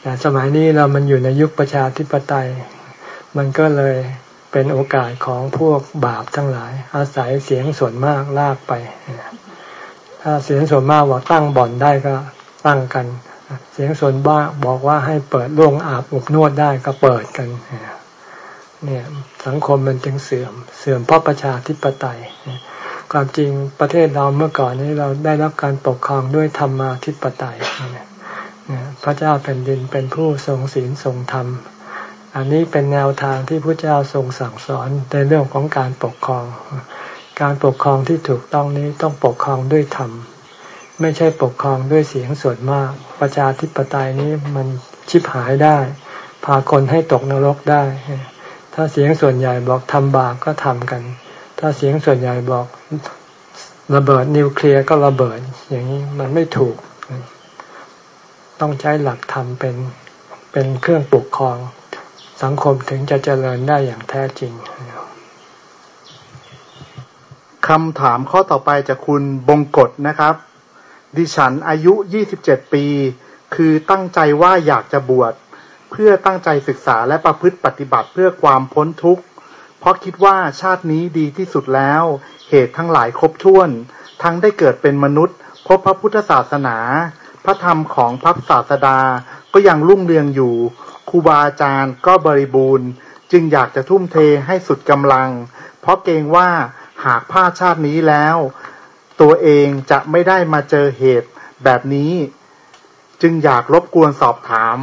แต่สมัยนี้เรามันอยู่ในยุคประชาธิปไตย มันก็เลย เป็นโอกาสของพวกบาปทั้งหลาย อาศัยเสียงส่วนมากลากไป ถ้าเสียงส่วนมากบอกตั้งบ่อนได้ก็ตั้งกัน เสียงส่วนบ้าบอกว่าให้เปิดโรงอาบอบนวดได้ก็เปิดกันเนี่ยสังคมมันจึงเสื่อม เสื่อมเพราะประชาธิปไตยความจริงประเทศเราเมื่อก่อนนี้เราได้รับการปกครองด้วยธรรมาธิปไตยพระเจ้าแผ่นดินเป็นผู้ทรงศีลทรงธรรม อันนี้เป็นแนวทางที่พระเจ้าทรงสั่งสอนในเรื่องของการปกครอง การปกครองที่ถูกต้องนี้ต้องปกครองด้วยธรรม ไม่ใช่ปกครองด้วยเสียงส่วนมาก ประชาธิปไตยนี้มันชิบหายได้ พาคนให้ตกนรกได้ ถ้าเสียงส่วนใหญ่บอกทำบาปก็ทำกัน ถ้าเสียงส่วนใหญ่บอกระเบิดนิวเคลียร์ก็ระเบิด อย่างนี้มันไม่ถูก ต้องใช้หลักธรรมเป็นเป็นเครื่องปกครอง สังคมถึงจะเจริญได้อย่างแท้จริงคำถามข้อต่อไปจากคุณบงกฎนะครับ ดิฉันอายุ 27 ปี คือตั้งใจว่าอยากจะบวชเพื่อตั้งใจศึกษาและประพฤติปฏิบัติเพื่อความพ้นทุกข์ เพราะคิดว่าชาตินี้ดีที่สุดแล้ว เหตุทั้งหลายครบถ้วน ทั้งได้เกิดเป็นมนุษย์ พบพระพุทธศาสนา พระธรรมของพระศาสดาก็ยังรุ่งเรืองอยู่ ครูบาอาจารย์ก็บริบูรณ์ จึงอยากจะทุ่มเทให้สุดกำลัง เพราะเกรงว่าหากพลาดชาตินี้แล้ว ตัวเองจะไม่ได้มาเจอเหตุแบบนี้ จึงอยากรบกวนสอบถาม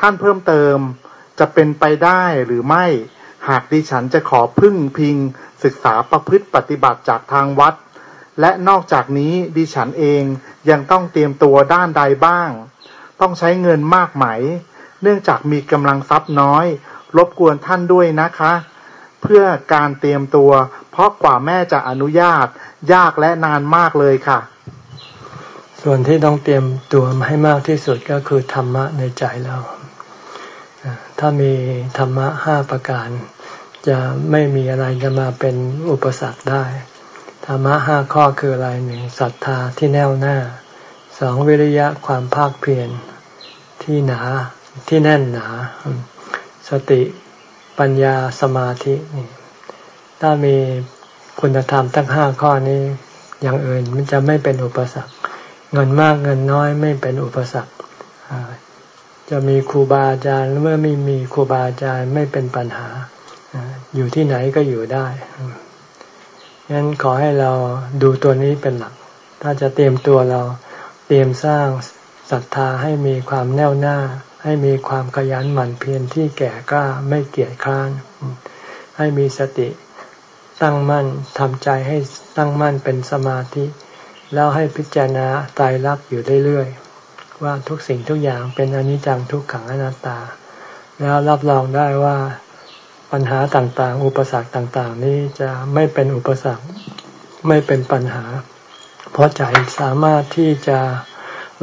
ท่านเพิ่มเติมจะเป็นไปได้หรือไม่ หากดิฉันจะขอพึ่งพิง ศึกษาประพฤติปฏิบัติจากทางวัด และนอกจากนี้ดิฉันเองยังต้องเตรียมตัวด้านใดบ้าง ต้องใช้เงินมากไหม เนื่องจากมีกำลังทรัพย์น้อย รบกวนท่านด้วยนะคะ เพื่อการเตรียมตัว เพราะกว่าแม่จะอนุญาต ยากและนานมากเลยค่ะ ส่วนที่ต้องเตรียมตัวให้มากที่สุดก็คือธรรมะในใจเรา ถ้ามีธรรมะห้าประการ จะไม่มีอะไรจะมาเป็นอุปสรรคได้ ธรรมะห้าข้อคืออะไรหนึ่งศรัทธาที่แน่วแน่สองวิริยะความภาคเพียรที่หนา ที่แน่นหนา สติปัญญาสมาธินี่ถ้ามีคุณธรรมทั้งห้าข้อนี้ อย่างอื่นมันจะไม่เป็นอุปสรรค เงินมากเงินน้อยไม่เป็นอุปสรรคจะมีครูบาอาจารย์เมื่อไม่มีครูบาอาจารย์ไม่เป็นปัญหา อยู่ที่ไหนก็อยู่ได้งั้นขอให้เราดูตัวนี้เป็นหลัก ถ้าจะเตรียมตัวเราเตรียมสร้างศรัทธาให้มีความแน่วหน้า ให้มีความขยันหมั่นเพียรที่แก่กล้าไม่เกียจคร้าน ให้มีสติตั้งมั่นทำใจให้ตั้งมั่นเป็นสมาธิ แล้วให้พิจารณาตายรักอยู่เรื่อยๆว่าทุกสิ่งทุกอย่างเป็นอนิจจังทุกขังอนัตตา แล้วรับรองได้ว่าปัญหาต่างๆ อุปสรรคต่างๆ นี้จะไม่เป็นอุปสรรคไม่เป็นปัญหา เพราะใจสามารถที่จะ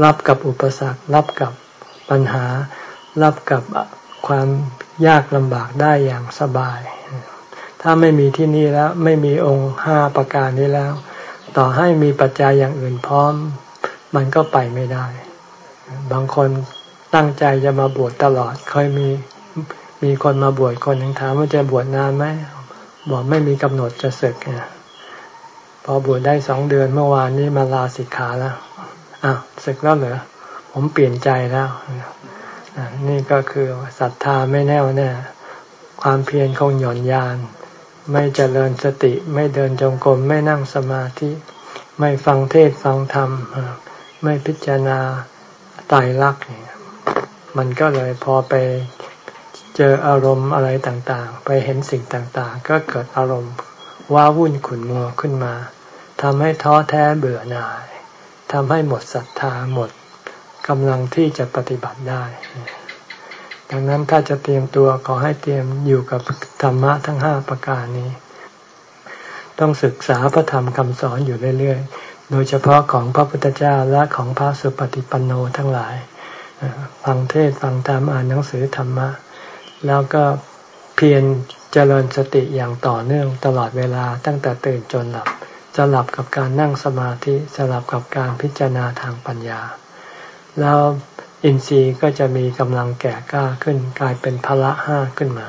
รับกับอุปสรรครับกับ ปัญหา รับกับความยากลำบากได้อย่างสบาย ถ้าไม่มีที่นี่แล้วไม่มีองค์ห้าประการนี้แล้ว ต่อให้มีปัจจัยอย่างอื่นพร้อม มันก็ไปไม่ได้ บางคนตั้งใจจะมาบวชตลอดเคยมีมีคนมาบวชคนหนึ่งถามว่าจะบวชนานไหมบอกไม่มีกำหนดจะศึกเนี่ยพอบวชได้สองเดือนเมื่อวานนี้มาลาสิกขาแล้วอ้าวศึกแล้วเหรอ ผมเปลี่ยนใจแล้วนี่ก็คือศรัทธาไม่แน่วแน่ความเพียรคงหย่อนยาน ไม่เจริญสติ ไม่เดินจงกรมไม่นั่งสมาธิ ไม่ฟังเทศฟังธรรม ไม่พิจารณาตายรักเนี่ยมันก็เลยพอไปเจออารมณ์อะไรต่างๆ ไปเห็นสิ่งต่างๆ ก็เกิดอารมณ์ว้าวุ่นขุนมัวขึ้นมาทำให้ท้อแท้เบื่อหน่ายทำให้หมดศรัทธาหมด กำลังที่จะปฏิบัติได้ ดังนั้นถ้าจะเตรียมตัวขอให้เตรียมอยู่กับธรรมะทั้งห้าประการนี้ ต้องศึกษาพระธรรมคำสอนอยู่เรื่อยๆ โดยเฉพาะของพระพุทธเจ้าและของพระสุปฏิปันโนทั้งหลาย ฟังเทศฟังธรรมอ่านหนังสือธรรมะ แล้วก็เพียรเจริญสติอย่างต่อเนื่องตลอดเวลาตั้งแต่ตื่นจนหลับจะหลับกับการนั่งสมาธิสลับกับการพิจารณาทางปัญญา แล้วอินทรีย์ก็จะมีกำลังแก่กล้าขึ้น กลายเป็นพละห้าขึ้นมา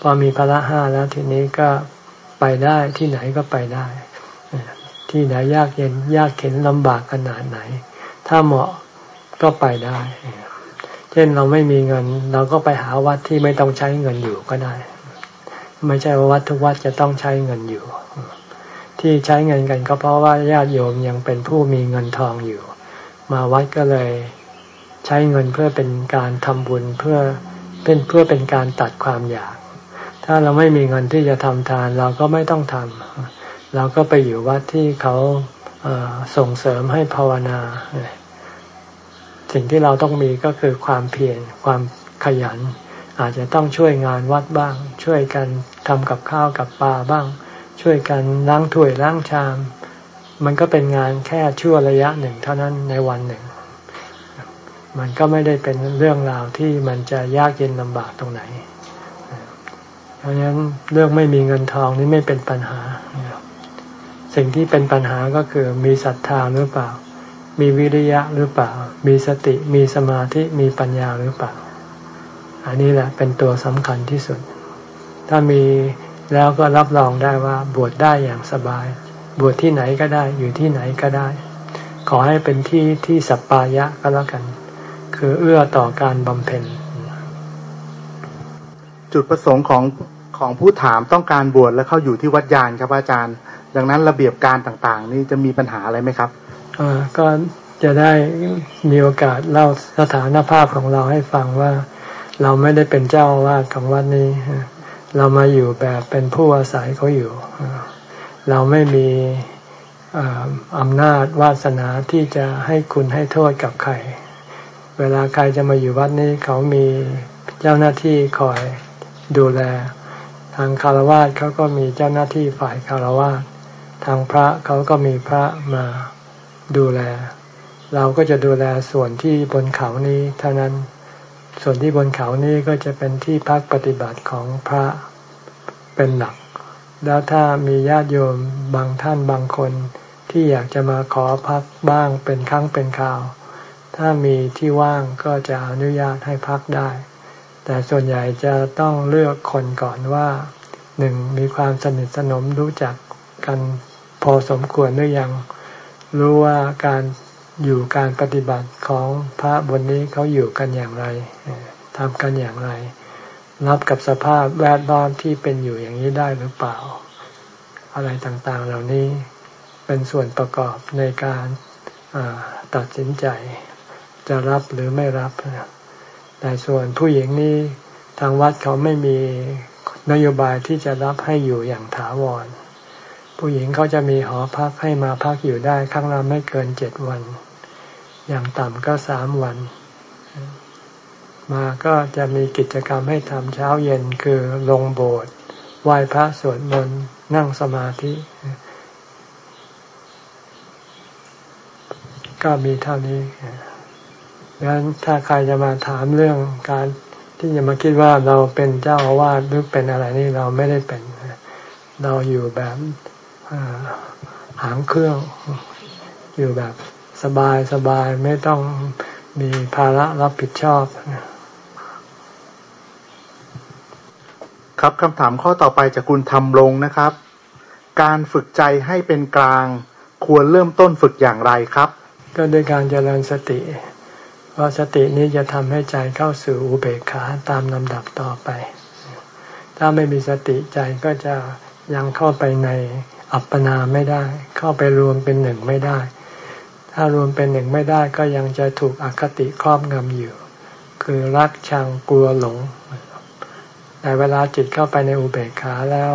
พอมีพละห้าแล้วทีนี้ก็ไปได้ที่ไหนก็ไปได้ ที่ไหนยากเย็นยากเข็นลำบากขนาดไหน ถ้าเหมาะก็ไปได้ เช่นเราไม่มีเงิน เราก็ไปหาวัดที่ไม่ต้องใช้เงินอยู่ก็ได้ ไม่ใช่ว่าวัดทุกวัดจะต้องใช้เงินอยู่ ที่ใช้เงินกันก็เพราะว่าญาติโยมยังเป็นผู้มีเงินทองอยู่ มาวัดก็เลยใช้เงินเพื่อเป็นการทำบุญเพื่อเป็นเพื่อเป็นการตัดความอยาก ถ้าเราไม่มีเงินที่จะทำทานเราก็ไม่ต้องทำเราก็ไปอยู่วัดที่เขาส่งเสริมให้ภาวนา สิ่งที่เราต้องมีก็คือความเพียรความขยัน อาจจะต้องช่วยงานวัดบ้าง ช่วยกันทำกับข้าวกับปลาบ้าง ช่วยกันล้างถ้วยล้างชาม มันก็เป็นงานแค่ชั่วระยะหนึ่งเท่านั้นในวันหนึ่ง มันก็ไม่ได้เป็นเรื่องราวที่มันจะยากเย็นลำบากตรงไหน เพราะฉะนั้นเรื่องไม่มีเงินทองนี่ไม่เป็นปัญหา สิ่งที่เป็นปัญหาก็คือมีศรัทธาหรือเปล่า มีวิริยะหรือเปล่า มีสติ มีสมาธิ มีปัญญาหรือเปล่า อันนี้แหละเป็นตัวสำคัญที่สุด ถ้ามีแล้วก็รับรองได้ว่าบวชได้อย่างสบาย บวชที่ไหนก็ได้อยู่ที่ไหนก็ได้ ขอให้เป็นที่ที่สัปปายะก็แล้วกัน คือเอื้อต่อการบำเพ็ญ จุดประสงค์ของของผู้ถามต้องการบวชและเข้าอยู่ที่วัดยานครับอาจารย์ ดังนั้นระเบียบการต่างๆ นี่จะมีปัญหาอะไรไหมครับอ่าก็จะได้มีโอกาสเล่าสถานภาพของเราให้ฟังว่าเราไม่ได้เป็นเจ้าวาดของวัดนี้ เรามาอยู่แบบเป็นผู้อาศัยเขาอยู่ เราไม่มีอำนาจวาสนาที่จะให้คุณให้โทษกับใคร เวลาใครจะมาอยู่วัดนี้เขามีเจ้าหน้าที่คอยดูแล ทางคารวะเขาก็มีเจ้าหน้าที่ฝ่ายคารวะทางพระเขาก็มีพระมาดูแล เราก็จะดูแลส่วนที่บนเขานี้เท่านั้น ส่วนที่บนเขานี้ก็จะเป็นที่พักปฏิบัติของพระเป็นหลัก แล้วถ้ามีญาติโยมบางท่านบางคน ที่อยากจะมาขอพักบ้างเป็นครั้งเป็นคราว ถ้ามีที่ว่างก็จะอนุญาตให้พักได้ แต่ส่วนใหญ่จะต้องเลือกคนก่อนว่าหนึ่งมีความสนิทสนมรู้จักกันพอสมควรหรือยัง รู้ว่าการอยู่การปฏิบัติของพระบนนี้เขาอยู่กันอย่างไรทำกันอย่างไร รับกับสภาพแวดล้อมที่เป็นอยู่อย่างนี้ได้หรือเปล่า อะไรต่างๆเหล่านี้เป็นส่วนประกอบในการตัดสินใจ จะรับหรือไม่รับแต่ส่วนผู้หญิงนี้ทางวัดเขาไม่มีนโยบายที่จะรับให้อยู่อย่างถาวร ผู้หญิงเขาจะมีหอพักให้มาพักอยู่ได้ครั้งละไม่เกินเจ็ดวัน อย่างต่ำก็สามวัน มาก็จะมีกิจกรรมให้ทำเช้าเย็นคือลงโบสถ์ไหว้พระสวดมนต์นั่งสมาธิ ก็มีเท่านี้ดังนั้นถ้าใครจะมาถามเรื่องการที่จะมาคิดว่าเราเป็นเจ้าอาวาสหรือเป็นอะไรนี่เราไม่ได้เป็น เราอยู่แบบหางเครื่อง อยู่แบบสบายสบายไม่ต้องมีภาระรับผิดชอบ ครับคำถามข้อต่อไปจากคุณทำลงนะครับ การฝึกใจให้เป็นกลาง ควรเริ่มต้นฝึกอย่างไรครับ ก็ด้วยการเจริญสติ เพราะสตินี้จะทำให้ใจเข้าสู่อุเบกขาตามลำดับต่อไป ถ้าไม่มีสติใจก็จะยังเข้าไปในอัปปนาไม่ได้ เข้าไปรวมเป็นหนึ่งไม่ได้ ถ้ารวมเป็นหนึ่งไม่ได้ก็ยังจะถูกอคติครอบงำอยู่ คือรักชังกลัวหลง แต่เวลาจิตเข้าไปในอุเบกขาแล้ว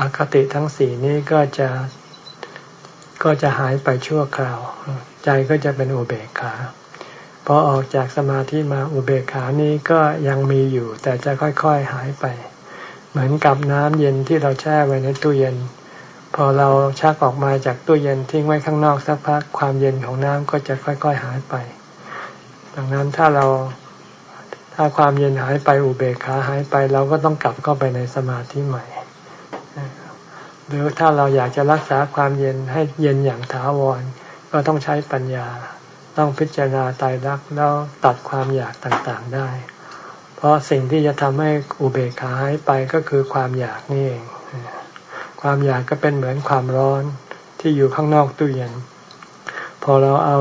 อคติทั้งสี่นี้ก็จะก็จะหายไปชั่วคราว ใจก็จะเป็นอุเบกขาพอออกจากสมาธิมาอุเบกขานี้ก็ยังมีอยู่ แต่จะค่อยๆหายไป เหมือนกับน้ำเย็นที่เราแช่ไว้ในตู้เย็น พอเราชักออกมาจากตู้เย็นทิ้งไว้ข้างนอกสักพักความเย็นของน้ำก็จะค่อย ๆ หายไป ดังนั้นถ้าเรา ถ้าความเย็นหายไปอุเบกขาหายไปเราก็ต้องกลับเข้าไปในสมาธิใหม่ หรือถ้าเราอยากจะรักษาความเย็นให้เย็นอย่างถาวร ก็ต้องใช้ปัญญา ต้องพิจารณาตายรักแล้วตัดความอยากต่างๆได้ เพราะสิ่งที่จะทำให้อุเบกขาหายไปก็คือความอยากนี่เอง ความอยากก็เป็นเหมือนความร้อนที่อยู่ข้างนอกตู้เย็น พอเราเอา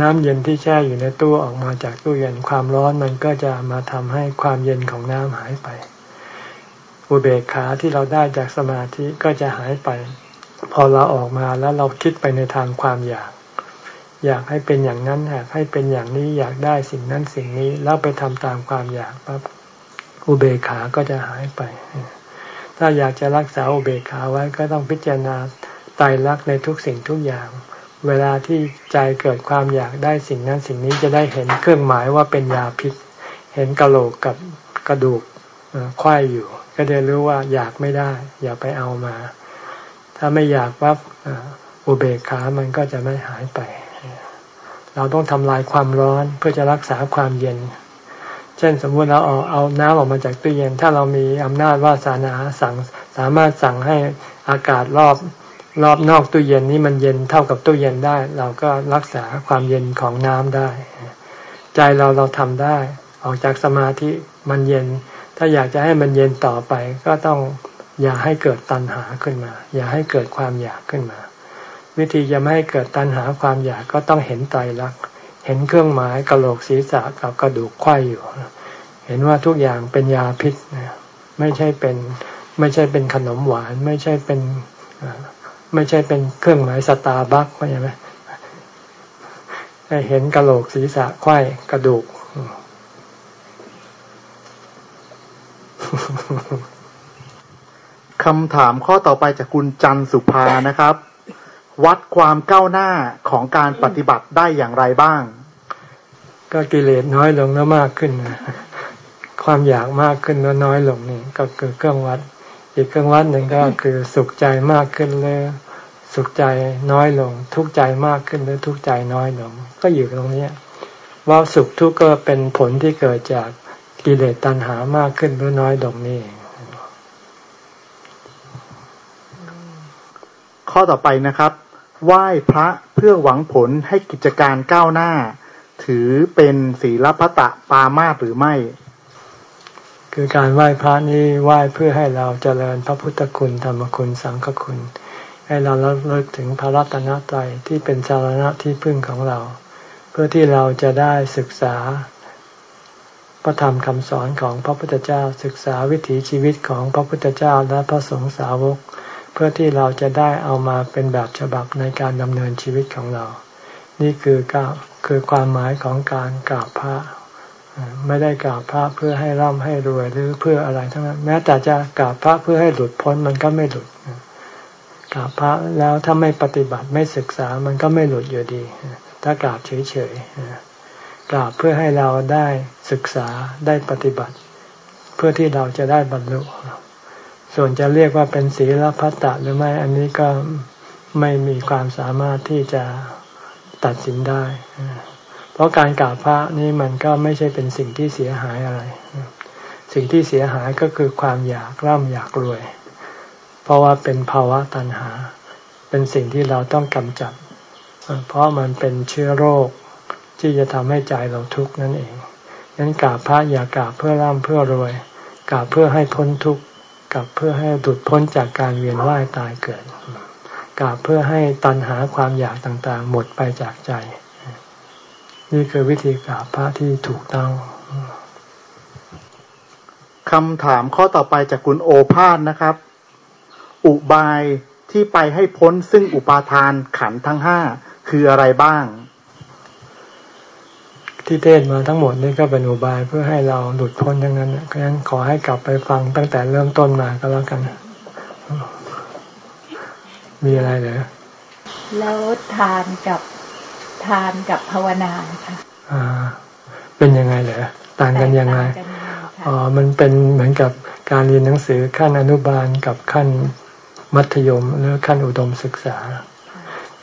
น้ำเย็นที่แช่อยู่ในตู้ออกมาจากตู้เย็นความร้อนมันก็จะมาทำให้ความเย็นของน้ำหายไป อุเบกขาที่เราได้จากสมาธิก็จะหายไป พอเราออกมาแล้วเราคิดไปในทางความอยาก อยากให้เป็นอย่างนั้นอยากให้เป็นอย่างนี้อยากได้สิ่งนั้นสิ่งนี้แล้วไปทำตามความอยากปั๊บอุเบกขาก็จะหายไป ถ้าอยากจะรักษาอุเบกขาไว้ก็ต้องพิจารณาตายรักในทุกสิ่งทุกอย่าง เวลาที่ใจเกิดความอยากได้สิ่งนั้นสิ่งนี้จะได้เห็นเครื่องหมายว่าเป็นยาพิษ เห็นกะโหลกกับกระดูกควายอยู่ ก็จะรู้ว่าอยากไม่ได้ อย่าไปเอามา ถ้าไม่อยากวับอุเบกขามันก็จะไม่หายไป เราต้องทำลายความร้อนเพื่อจะรักษาความเย็น เช่นสมมุติเราเอาเอาน้ำออกมาจากตู้เย็น ถ้าเรามีอำนาจวาสนาสั่งสามารถสั่งให้อากาศรอบ รอบนอกตู้เย็นนี้มันเย็นเท่ากับตู้เย็นได้ เราก็รักษาความเย็นของน้ำได้ ใจเราเราทำได้ ออกจากสมาธิมันเย็น ถ้าอยากจะให้มันเย็นต่อไป ก็ต้องอย่าให้เกิดตัณหาขึ้นมา อย่าให้เกิดความอยากขึ้นมา วิธีจะไม่ให้เกิดตัณหาความอยากก็ต้องเห็นไตรลักษณ์เห็นเครื่องหมายกระโหลกศีรษะกับกระดูกไข่อยู่ เห็นว่าทุกอย่างเป็นยาพิษไม่ใช่เป็นไม่ใช่เป็นขนมหวาน ไม่ใช่เป็น ไม่ใช่เป็นเครื่องหมายสตาร์บัคเข้าใจไหมให้เห็นกระโหลกศีรษะไข้กระดูก คำถามข้อต่อไปจากคุณจันสุภานะครับ วัดความก้าวหน้าของการปฏิบัติได้อย่างไรบ้าง ก็กิเลสน้อยลงแล้วมากขึ้น ความอยากมากขึ้นแล้วน้อยลงนี่ก็คือเครื่องวัด อีกเครื่องวัดหนึ่งก็คือสุขใจมากขึ้นเลย สุขใจน้อยลง ทุกข์ใจมากขึ้นหรือทุกข์ใจน้อยลง ก็อยู่ตรงนี้ว่าสุขทุกข์ก็เป็นผลที่เกิดจากกิเลสตัณหามากขึ้นหรือน้อยลงนี่ข้อต่อไปนะครับ ไหว้พระเพื่อหวังผลให้กิจการก้าวหน้า ถือเป็นศีลพัตะปามาหรือไม่ คือการไหว้พระนี้ไหว้เพื่อให้เราเจริญพระพุทธคุณธรรมคุณสังฆคุณ ให้เราระลึกถึงพระรัตนตรัยที่เป็นสารณะที่พึ่งของเรา เพื่อที่เราจะได้ศึกษา พระธรรมคำสอนของพระพุทธเจ้าศึกษาวิถีชีวิตของพระพุทธเจ้าและพระสงฆ์สาวก เพื่อที่เราจะได้เอามาเป็นแบบฉบับในการดำเนินชีวิตของเรา นี่คือการคือความหมายของการกราบพระไม่ได้กราบพระเพื่อให้ร่ำให้รวยหรือเพื่ออะไรทั้งนั้น แม้แต่จะกราบพระเพื่อให้หลุดพ้นมันก็ไม่หลุด กราบพระแล้วถ้าไม่ปฏิบัติไม่ศึกษามันก็ไม่หลุดอยู่ดี ถ้ากราบเฉยๆกราบเพื่อให้เราได้ศึกษาได้ปฏิบัติ เพื่อที่เราจะได้บรรลุ ส่วนจะเรียกว่าเป็นศีลพัตตะหรือไม่อันนี้ก็ไม่มีความสามารถที่จะตัดสินได้ เพราะการกราบพระนี่มันก็ไม่ใช่เป็นสิ่งที่เสียหายอะไร สิ่งที่เสียหายก็คือความอยากร่ำอยากรวย เพราะว่าเป็นภาวะตัณหา เป็นสิ่งที่เราต้องกำจัด เพราะมันเป็นเชื้อโรคที่จะทำให้ใจเราทุกข์นั่นเองงั้นกราบพระอย่ากราบเพื่อร่ำเพื่อรวยกราบเพื่อให้พ้นทุกข์กับเพื่อให้หลุดพ้นจากการเวียนว่ายตายเกิดกราบเพื่อให้ตัณหาความอยากต่างๆ หมดไปจากใจ นี่คือวิธีกราบพระที่ถูกต้องคำถามข้อต่อไปจากคุณโอภาสนะครับ อุบายที่ไปให้พ้นซึ่งอุปาทานขันทั้งห้าคืออะไรบ้าง ที่เทศมาทั้งหมดนี่ก็เป็นอุบายเพื่อให้เราหลุดพ้นทั้งนั้นเพราะฉะนั้นขอให้กลับไปฟังตั้งแต่เริ่มต้นมาก็แล้วกัน มีอะไรเหรอแล้วทานกับทานกับภาวนาค่ะอ่า เป็นยังไงเหรอต่างกันยังไงอ๋อมันเป็นเหมือนกับการเรียนหนังสือขั้นอนุบาลกับขั้น มัธยมหรือขั้นอุดมศึกษา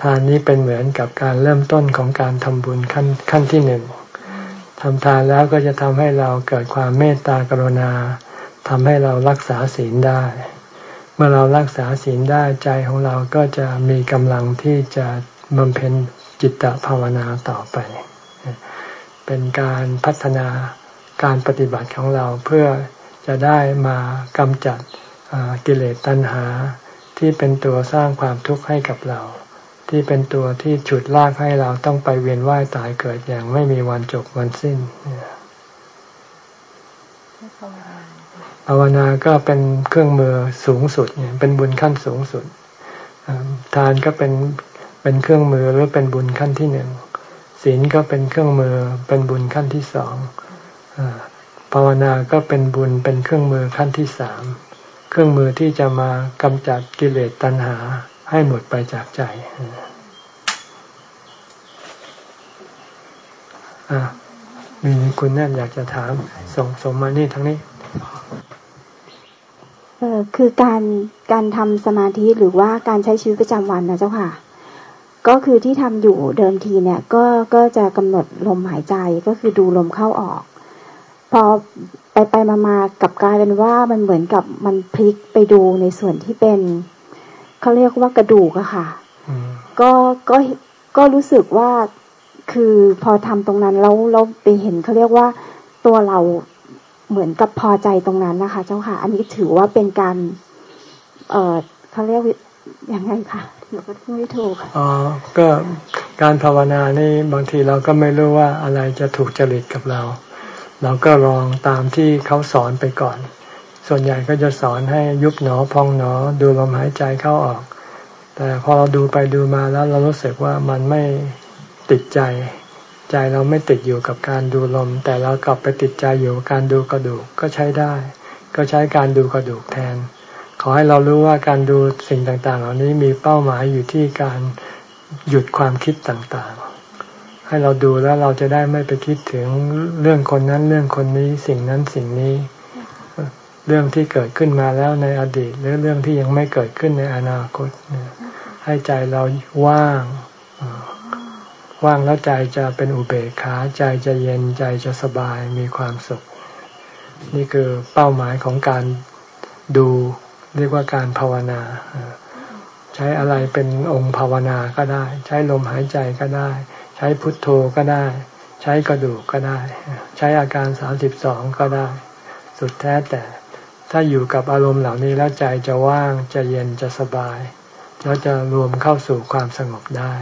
ทานนี้เป็นเหมือนกับการเริ่มต้นของการทำบุญขั้นขั้นที่หนึ่งทำทานแล้วก็จะทำให้เราเกิดความเมตตากรุณาทำให้เรารักษาศีลได้ เมื่อเรารักษาศีลได้ใจของเราก็จะมีกำลังที่จะบำเพ็ญจิตตภาวนาต่อไป เป็นการพัฒนาการปฏิบัติของเราเพื่อจะได้มากำจัดกิเลสตัณหา ที่เป็นตัวสร้างความทุกข์ให้กับเรา ที่เป็นตัวที่ฉุดลากให้เราต้องไปเวียนว่ายตายเกิดอย่างไม่มีวันจบวันสิ้นภาวนาก็เป็นเครื่องมือสูงสุดเนี่ยเป็นบุญขั้นสูงสุดทานก็เป็นเป็นเครื่องมือหรือเป็นบุญขั้นที่หนึ่งศีลก็เป็นเครื่องมือเป็นบุญขั้นที่สองภาวนาก็เป็นบุญเป็นเครื่องมือขั้นที่สาม เครื่องมือที่จะมากำจัดกิเลสตัณหาให้หมดไปจากใจมีคุณแน่นอยากจะถาม ส่งส่งมานี่ทั้งนี้เออคือการการทำสมาธิหรือว่าการใช้ชีวิตประจำวันนะเจ้าค่ะ ก็คือที่ทำอยู่เดิมทีเนี่ย ก็ก็จะกำหนดลมหายใจก็คือดูลมเข้าออก พอ ไปไปมามากับกลายเป็นว่ามันเหมือนกับมันพลิกไปดูในส่วนที่เป็นเขาเรียกว่ากระดูกอะค่ะอืมก็ก็ก็รู้สึกว่าคือพอทำตรงนั้นแล้วเราไปเห็นเขาเรียกว่าตัวเราเหมือนกับพอใจตรงนั้นนะคะ เจ้าค่ะ อันนี้ถือว่าเป็นการ เออเขาเรียกว่ายังไงคะหนูก็พูดไม่ถูกอ๋อก็การภาวนานี่บางทีเราก็ไม่รู้ว่าอะไรจะถูกจริตกับเรา เราก็ลองตามที่เขาสอนไปก่อน ส่วนใหญ่ก็จะสอนให้ยุบหนอพองหนอ ดูลมหายใจเข้าออก แต่พอเราดูไปดูมาแล้วเรารู้สึกว่ามันไม่ติดใจ ใจเราไม่ติดอยู่กับการดูลม แต่เรากลับไปติดใจอยู่กับการดูกระดูกก็ใช้ได้ ก็ใช้การดูกระดูกแทน ขอให้เรารู้ว่าการดูสิ่งต่างๆ เหล่านี้มีเป้าหมายอยู่ที่การหยุดความคิดต่างๆ ให้เราดูแล้วเราจะได้ไม่ไปคิดถึงเรื่องคนนั้นเรื่องคนนี้สิ่งนั้นสิ่งนี้ เรื่องที่เกิดขึ้นมาแล้วในอดีต หรือเรื่องที่ยังไม่เกิดขึ้นในอนาคตให้ใจเราว่าง ว่างแล้วใจจะเป็นอุเบกขาใจจะเย็นใจจะสบายมีความสุข นี่คือเป้าหมายของการดูเรียกว่าการภาวนาใช้อะไรเป็นองค์ภาวนาก็ได้ ใช้ลมหายใจก็ได้ ช้พุทโธก็ได้ ใช้กระดูกก็ได้ ใช้อาการสามสิบสองก็ได้ สุดแท้แต่ ถ้าอยู่กับอารมณ์เหล่านี้แล้วใจจะว่างจะเย็นจะสบายแล้วจะรวมเข้าสู่ความสงบได้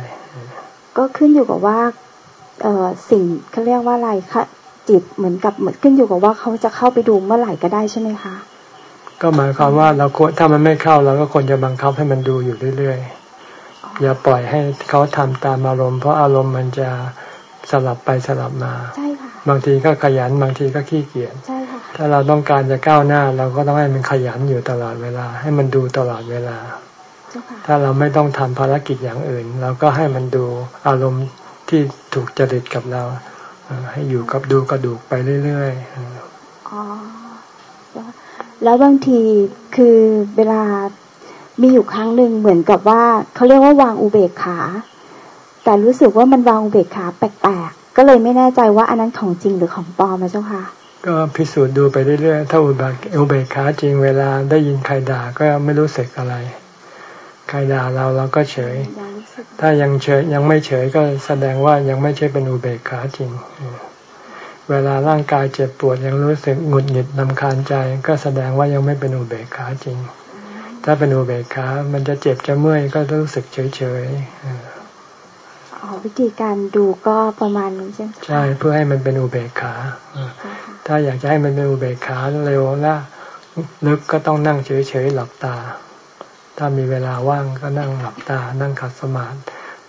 ก็ขึ้นอยู่กับว่าเออสิ่งเขาเรียกว่าอะไรคะจิตเหมือนกับเหมือนขึ้นอยู่กับว่าเขาจะเข้าไปดูเมื่อไหร่ก็ได้ใช่ไหมคะ ก็หมายความว่าเราควรถ้ามันไม่เข้าเราก็ควรจะบังคับให้มันดูอยู่เรื่อยๆ อย่าปล่อยให้เขาทำตามอารมณ์ เพราะอารมณ์มันจะสลับไปสลับมาใช่ค่ะบางทีก็ขยันบางทีก็ขี้เกียจใช่ค่ะถ้าเราต้องการจะก้าวหน้า เราก็ต้องให้มันขยันอยู่ตลอดเวลา ให้มันดูตลอดเวลาเจ้าค่ะถ้าเราไม่ต้องทำภารกิจอย่างอื่น เราก็ให้มันดูอารมณ์ที่ถูกจริตกับเราเอ่อให้อยู่กับดูกระดูกไปเรื่อยๆเอออ๋อแล้วแล้วบางทีคือเวลา มีอยู่ครั้งหนึ่งเหมือนกับว่าเขาเรียกว่าวางอุเบกขา แต่รู้สึกว่ามันวางอุเบกขาแปลกๆ ก็เลยไม่แน่ใจว่าอันนั้นของจริงหรือของปลอมนะเจ้าค่ะ ก็พิสูจน์ดูไปเรื่อยๆ ถ้าอุเบกอุเบกขาจริงเวลาได้ยินใครด่าก็ไม่รู้สึกอะไร ใครด่าเราเราก็เฉย ถ้ายังเฉยยังไม่เฉยก็แสดงว่ายังไม่ใช่เป็นอุเบกขาจริงเออเวลาร่างกายเจ็บปวดยังรู้สึกหงุดหงิดนำคาญใจ ก็แสดงว่ายังไม่เป็นอุเบกขาจริง ถ้าเป็นอุเบกขา มันจะเจ็บจะเมื่อยก็รู้สึกเฉยเฉยๆเอออ๋อวิธีการดูก็ประมาณนี้ใช่ไหมใช่เพื่อให้มันเป็นอุเบกขาเออเจ้าค่ะถ้าอยากจะให้มันเป็นอุเบกขาเร็วและลึกก็ต้องนั่งเฉยๆหลับตา ถ้ามีเวลาว่างก็นั่งหลับตา นั่งขัดสมาธิ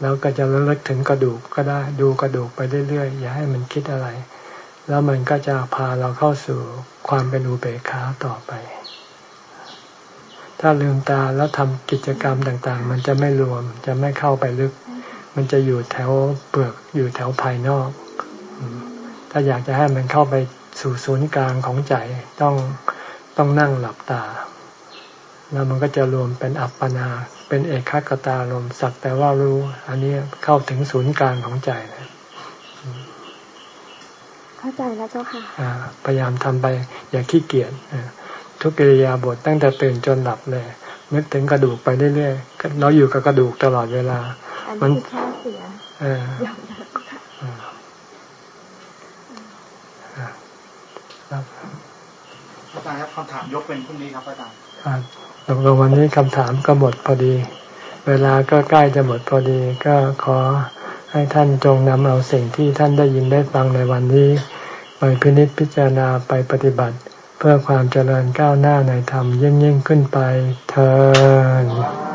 แล้วก็จะระลึกถึงกระดูกก็ได้ดูกระดูกไปเรื่อยๆอย่าให้มันคิดอะไร แล้วมันก็จะพาเราเข้าสู่ความเป็นอุเบกขาต่อไป ถ้าลืมตาแล้วทำกิจกรรมต่างๆ มันจะไม่รวม จะไม่เข้าไปลึก มันจะอยู่แถวเปลือกอยู่แถวภายนอกอืมถ้าอยากจะให้มันเข้าไปสู่ศูนย์กลางของใจต้องต้องนั่งหลับตา แล้วมันก็จะรวมเป็นอัปปนา เป็นเอกขคตารมณ์สักแต่ว่ารู้ อันนี้เข้าถึงศูนย์กลางของใจนะเข้าใจแล้วเจ้าค่ะอ่าพยายามทำไปอย่าขี้เกียจอ่า ทุกกิริยาบทตั้งแต่ตื่นจนหลับเลย นึกถึงกระดูกไปเรื่อยๆเราอยู่กับกระดูกตลอดเวลาอันมันนี้คือแค่เสียเอออ่าอ่าครับอาจารย์ครับคำถามยกเป็นพรุ่งนี้ครับอาจารย์อ่าตกลงวันนี้คำถามก็หมดพอดี เวลาก็ใกล้จะหมดพอดี ก็ขอให้ท่านจงนำเอาสิ่งที่ท่านได้ยินได้ฟังในวันนี้ ไปพินิจพิจารณาไปปฏิบัติ เพื่อความเจริญก้าวหน้าในธรรมยิ่งยิ่งขึ้นไปเธอ